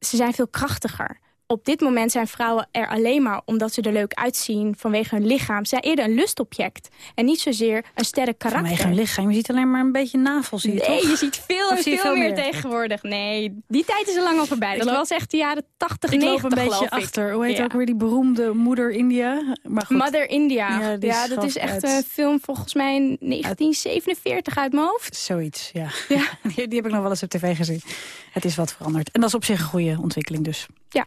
ze zijn veel krachtiger. Op dit moment zijn vrouwen er alleen maar omdat ze er leuk uitzien... vanwege hun lichaam. Ze zijn eerder een lustobject. En niet zozeer een sterk karakter. Vanwege een lichaam. Je ziet alleen maar een beetje navel, zie je Nee, toch? je ziet veel, en veel veel meer meer? tegenwoordig. Nee, die tijd is al lang al voorbij. Dat loop- was echt de jaren 80, Ik 90 loop een beetje achter. Hoe heet Ja. ook weer die beroemde Moeder India? Maar goed. Mother India. Ja, Ja, dat is echt uit- een film volgens mij in 1947 uit mijn hoofd. Zoiets, ja. Die, die heb ik nog wel eens op tv gezien. Het is wat veranderd. En dat is op zich een goede ontwikkeling dus. Ja.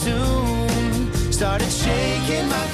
Soon. Started shaking my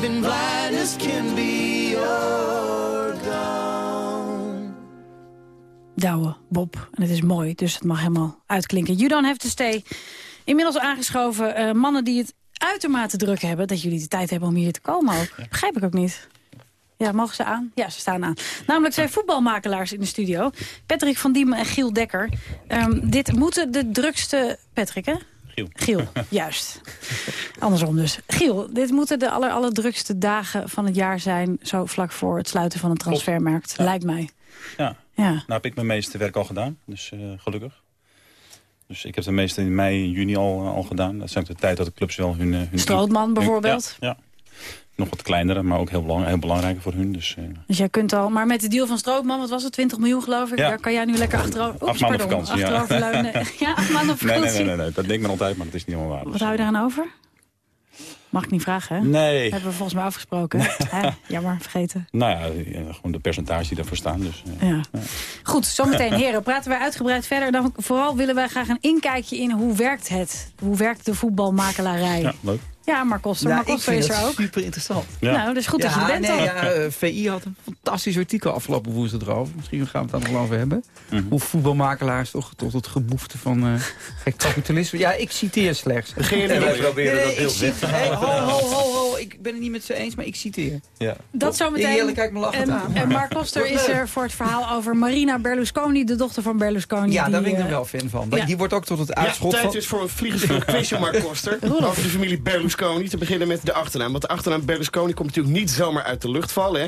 been blind as can be. You're gone. Douwe, Bob. En het is mooi, dus het mag helemaal uitklinken. You don't have to stay. Inmiddels aangeschoven eh, mannen die het uitermate druk hebben... dat jullie de tijd hebben om hier te komen ook. Begrijp ik ook niet. Ja, mogen ze aan? Ja, ze staan aan. Namelijk twee voetbalmakelaars in de studio. Patrick van Diemen en Giel Dekker. Ehm, dit moeten de drukste... Patrick, hè? Giel. Giel, juist. Andersom dus. Giel, dit moeten de aller, allerdrukste dagen van het jaar zijn... zo vlak voor het sluiten van een transfermarkt, lijkt mij. Ja. Ja. Nou heb ik mijn meeste werk al gedaan, dus eh, gelukkig. Dus ik heb de meeste in mei, juni al, al gedaan. Dat is ook de tijd dat de clubs wel hun... eh, hun Strootman hun- bijvoorbeeld. Ja, ja. Nog wat kleinere, maar ook heel, belang, heel belangrijk voor hun. Dus, eh, Dus jij kunt al... Maar met de deal van Strootman, wat was het? 20 miljoen geloof ik? Ja. Daar kan jij nu lekker achterover... Oeps, acht maanden pardon, vakantie, ja. achteroverleunen. ja, acht maanden nee, vakantie. nee, nee, nee, nee, dat denkt men altijd, maar dat is niet helemaal waar. Wat hou je eraan over? Mag ik niet vragen, hè? Nee. Hebben we volgens mij afgesproken. Hè? Jammer, vergeten. Nou ja, ja, gewoon de percentage die daarvoor staan. Dus, eh, Ja. Goed, zometeen heren, praten wij uitgebreid verder. Dan vooral willen wij graag een inkijkje in hoe werkt het? Hoe werkt de voetbalmakelarij? ja, leuk. Ja, Mark Koster. Nou, Mark Koster is er ook. super interessant. Ja. Nou, dat is goed dat je er bent nee, dan. ja, eh, VI had een fantastisch artikel afgelopen woensdag erover. Misschien gaan we het daar nog wel over hebben. Mhm. Hoe voetbalmakelaars toch tot het geboefte van eh kijk, kapitalisme... Ja, ik citeer slechts. Je Nee, proberen nee, dat beeld weg te halen. ho, ho, ho, ho, ik ben het niet met ze eens, maar ik citeer. Ja. Dat zometeen. Heerlijk, kijk me lachend en, aan. en Mark Koster is er voor het verhaal over Marina Berlusconi, de dochter van Berlusconi. Ja, die, daar ben ik eh, nog wel fan van. ja. Die wordt ook tot het Ja, uitschot tijd van... is voor een vliegensvlug quizje, Mark Koster. Over de familie Berlusconi. Te beginnen met de achternaam. Want de achternaam Berlusconi komt natuurlijk niet zomaar uit de lucht vallen. Hè.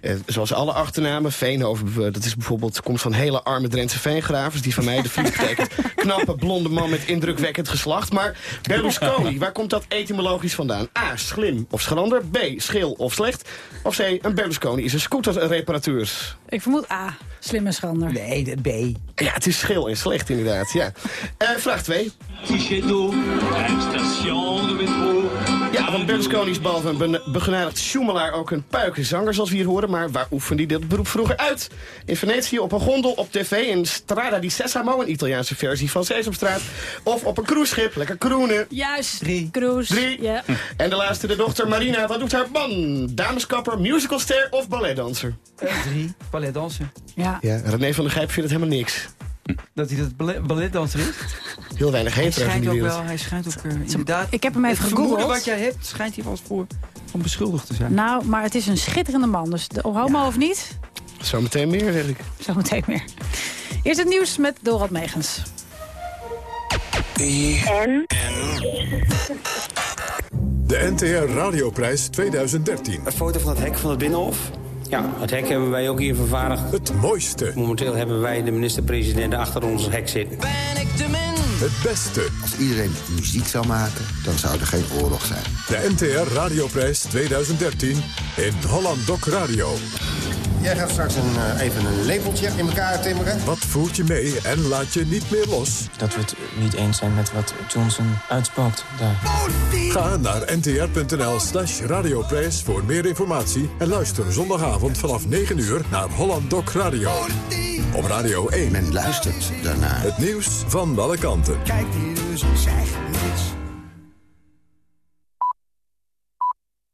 Eh, zoals alle achternamen. Veenhoven, dat is bijvoorbeeld de komst van hele arme Drentse veengravers. Die van mij de vlieg betekent. Knappe, blonde man met indrukwekkend geslacht. Maar Berlusconi, waar komt dat etymologisch vandaan? A, slim of schrander. B, schil of slecht. Of C, een Berlusconi is een scooterreparateur. Ik vermoed A, slim en schrander. Nee, de B. Ja, het is schil en slecht inderdaad. Ja. Eh, vraag 2. Ja, want Berlusconi is behalve een ben- begenadigd ook een puikenzanger, zoals we hier horen. Maar waar oefende hij dit beroep vroeger uit? In Venetië, op een gondel, op tv, in Strada di Sesamo, een Italiaanse versie van Sesamstraat. Of op een cruiseschip, lekker kroenen. Juist, Drie. Kroes. Drie. Ja. En de laatste, de dochter Marina. Wat doet haar man? Dameskapper, musicalster of balletdanser? Drie. Balletdansen. Ja. Ja, René van der Gijp vindt het helemaal niks. Dat hij dat ballet, balletdanser is? Heel weinig Hij hetero in schijnt die ook wereld. wel, hij schijnt ook eh, inderdaad... Ik heb hem even gegoogeld. wat jij hebt, schijnt hij wel eens voor van beschuldigd te zijn. Nou, maar het is een schitterende man. Dus de, homo of niet? Zometeen meer, zeg ik. Zometeen meer. Eerst het nieuws met Dorot Megens. En? De NTR Radioprijs 2013. Een foto van het hek van het Binnenhof. Ja, het hek hebben wij ook hier vervaardigd. Het mooiste. Momenteel hebben wij de minister-president achter ons hek zitten. Het beste. Als iedereen muziek zou maken, dan zou er geen oorlog zijn. De NTR Radioprijs 2013 in Holland Doc Radio. Jij gaat straks een, eh, even een lepeltje in elkaar timmeren. Wat voert je mee en laat je niet meer los? Dat we het niet eens zijn met wat Johnson uitspookt daar. Ga naar ntr.nl slash radioprijs voor meer informatie... en luister zondagavond vanaf 9 uur naar Holland Doc Radio. Op Radio 1. Men luistert daarnaar. Het nieuws van alle kanten. Kijk die dus, zeg niets.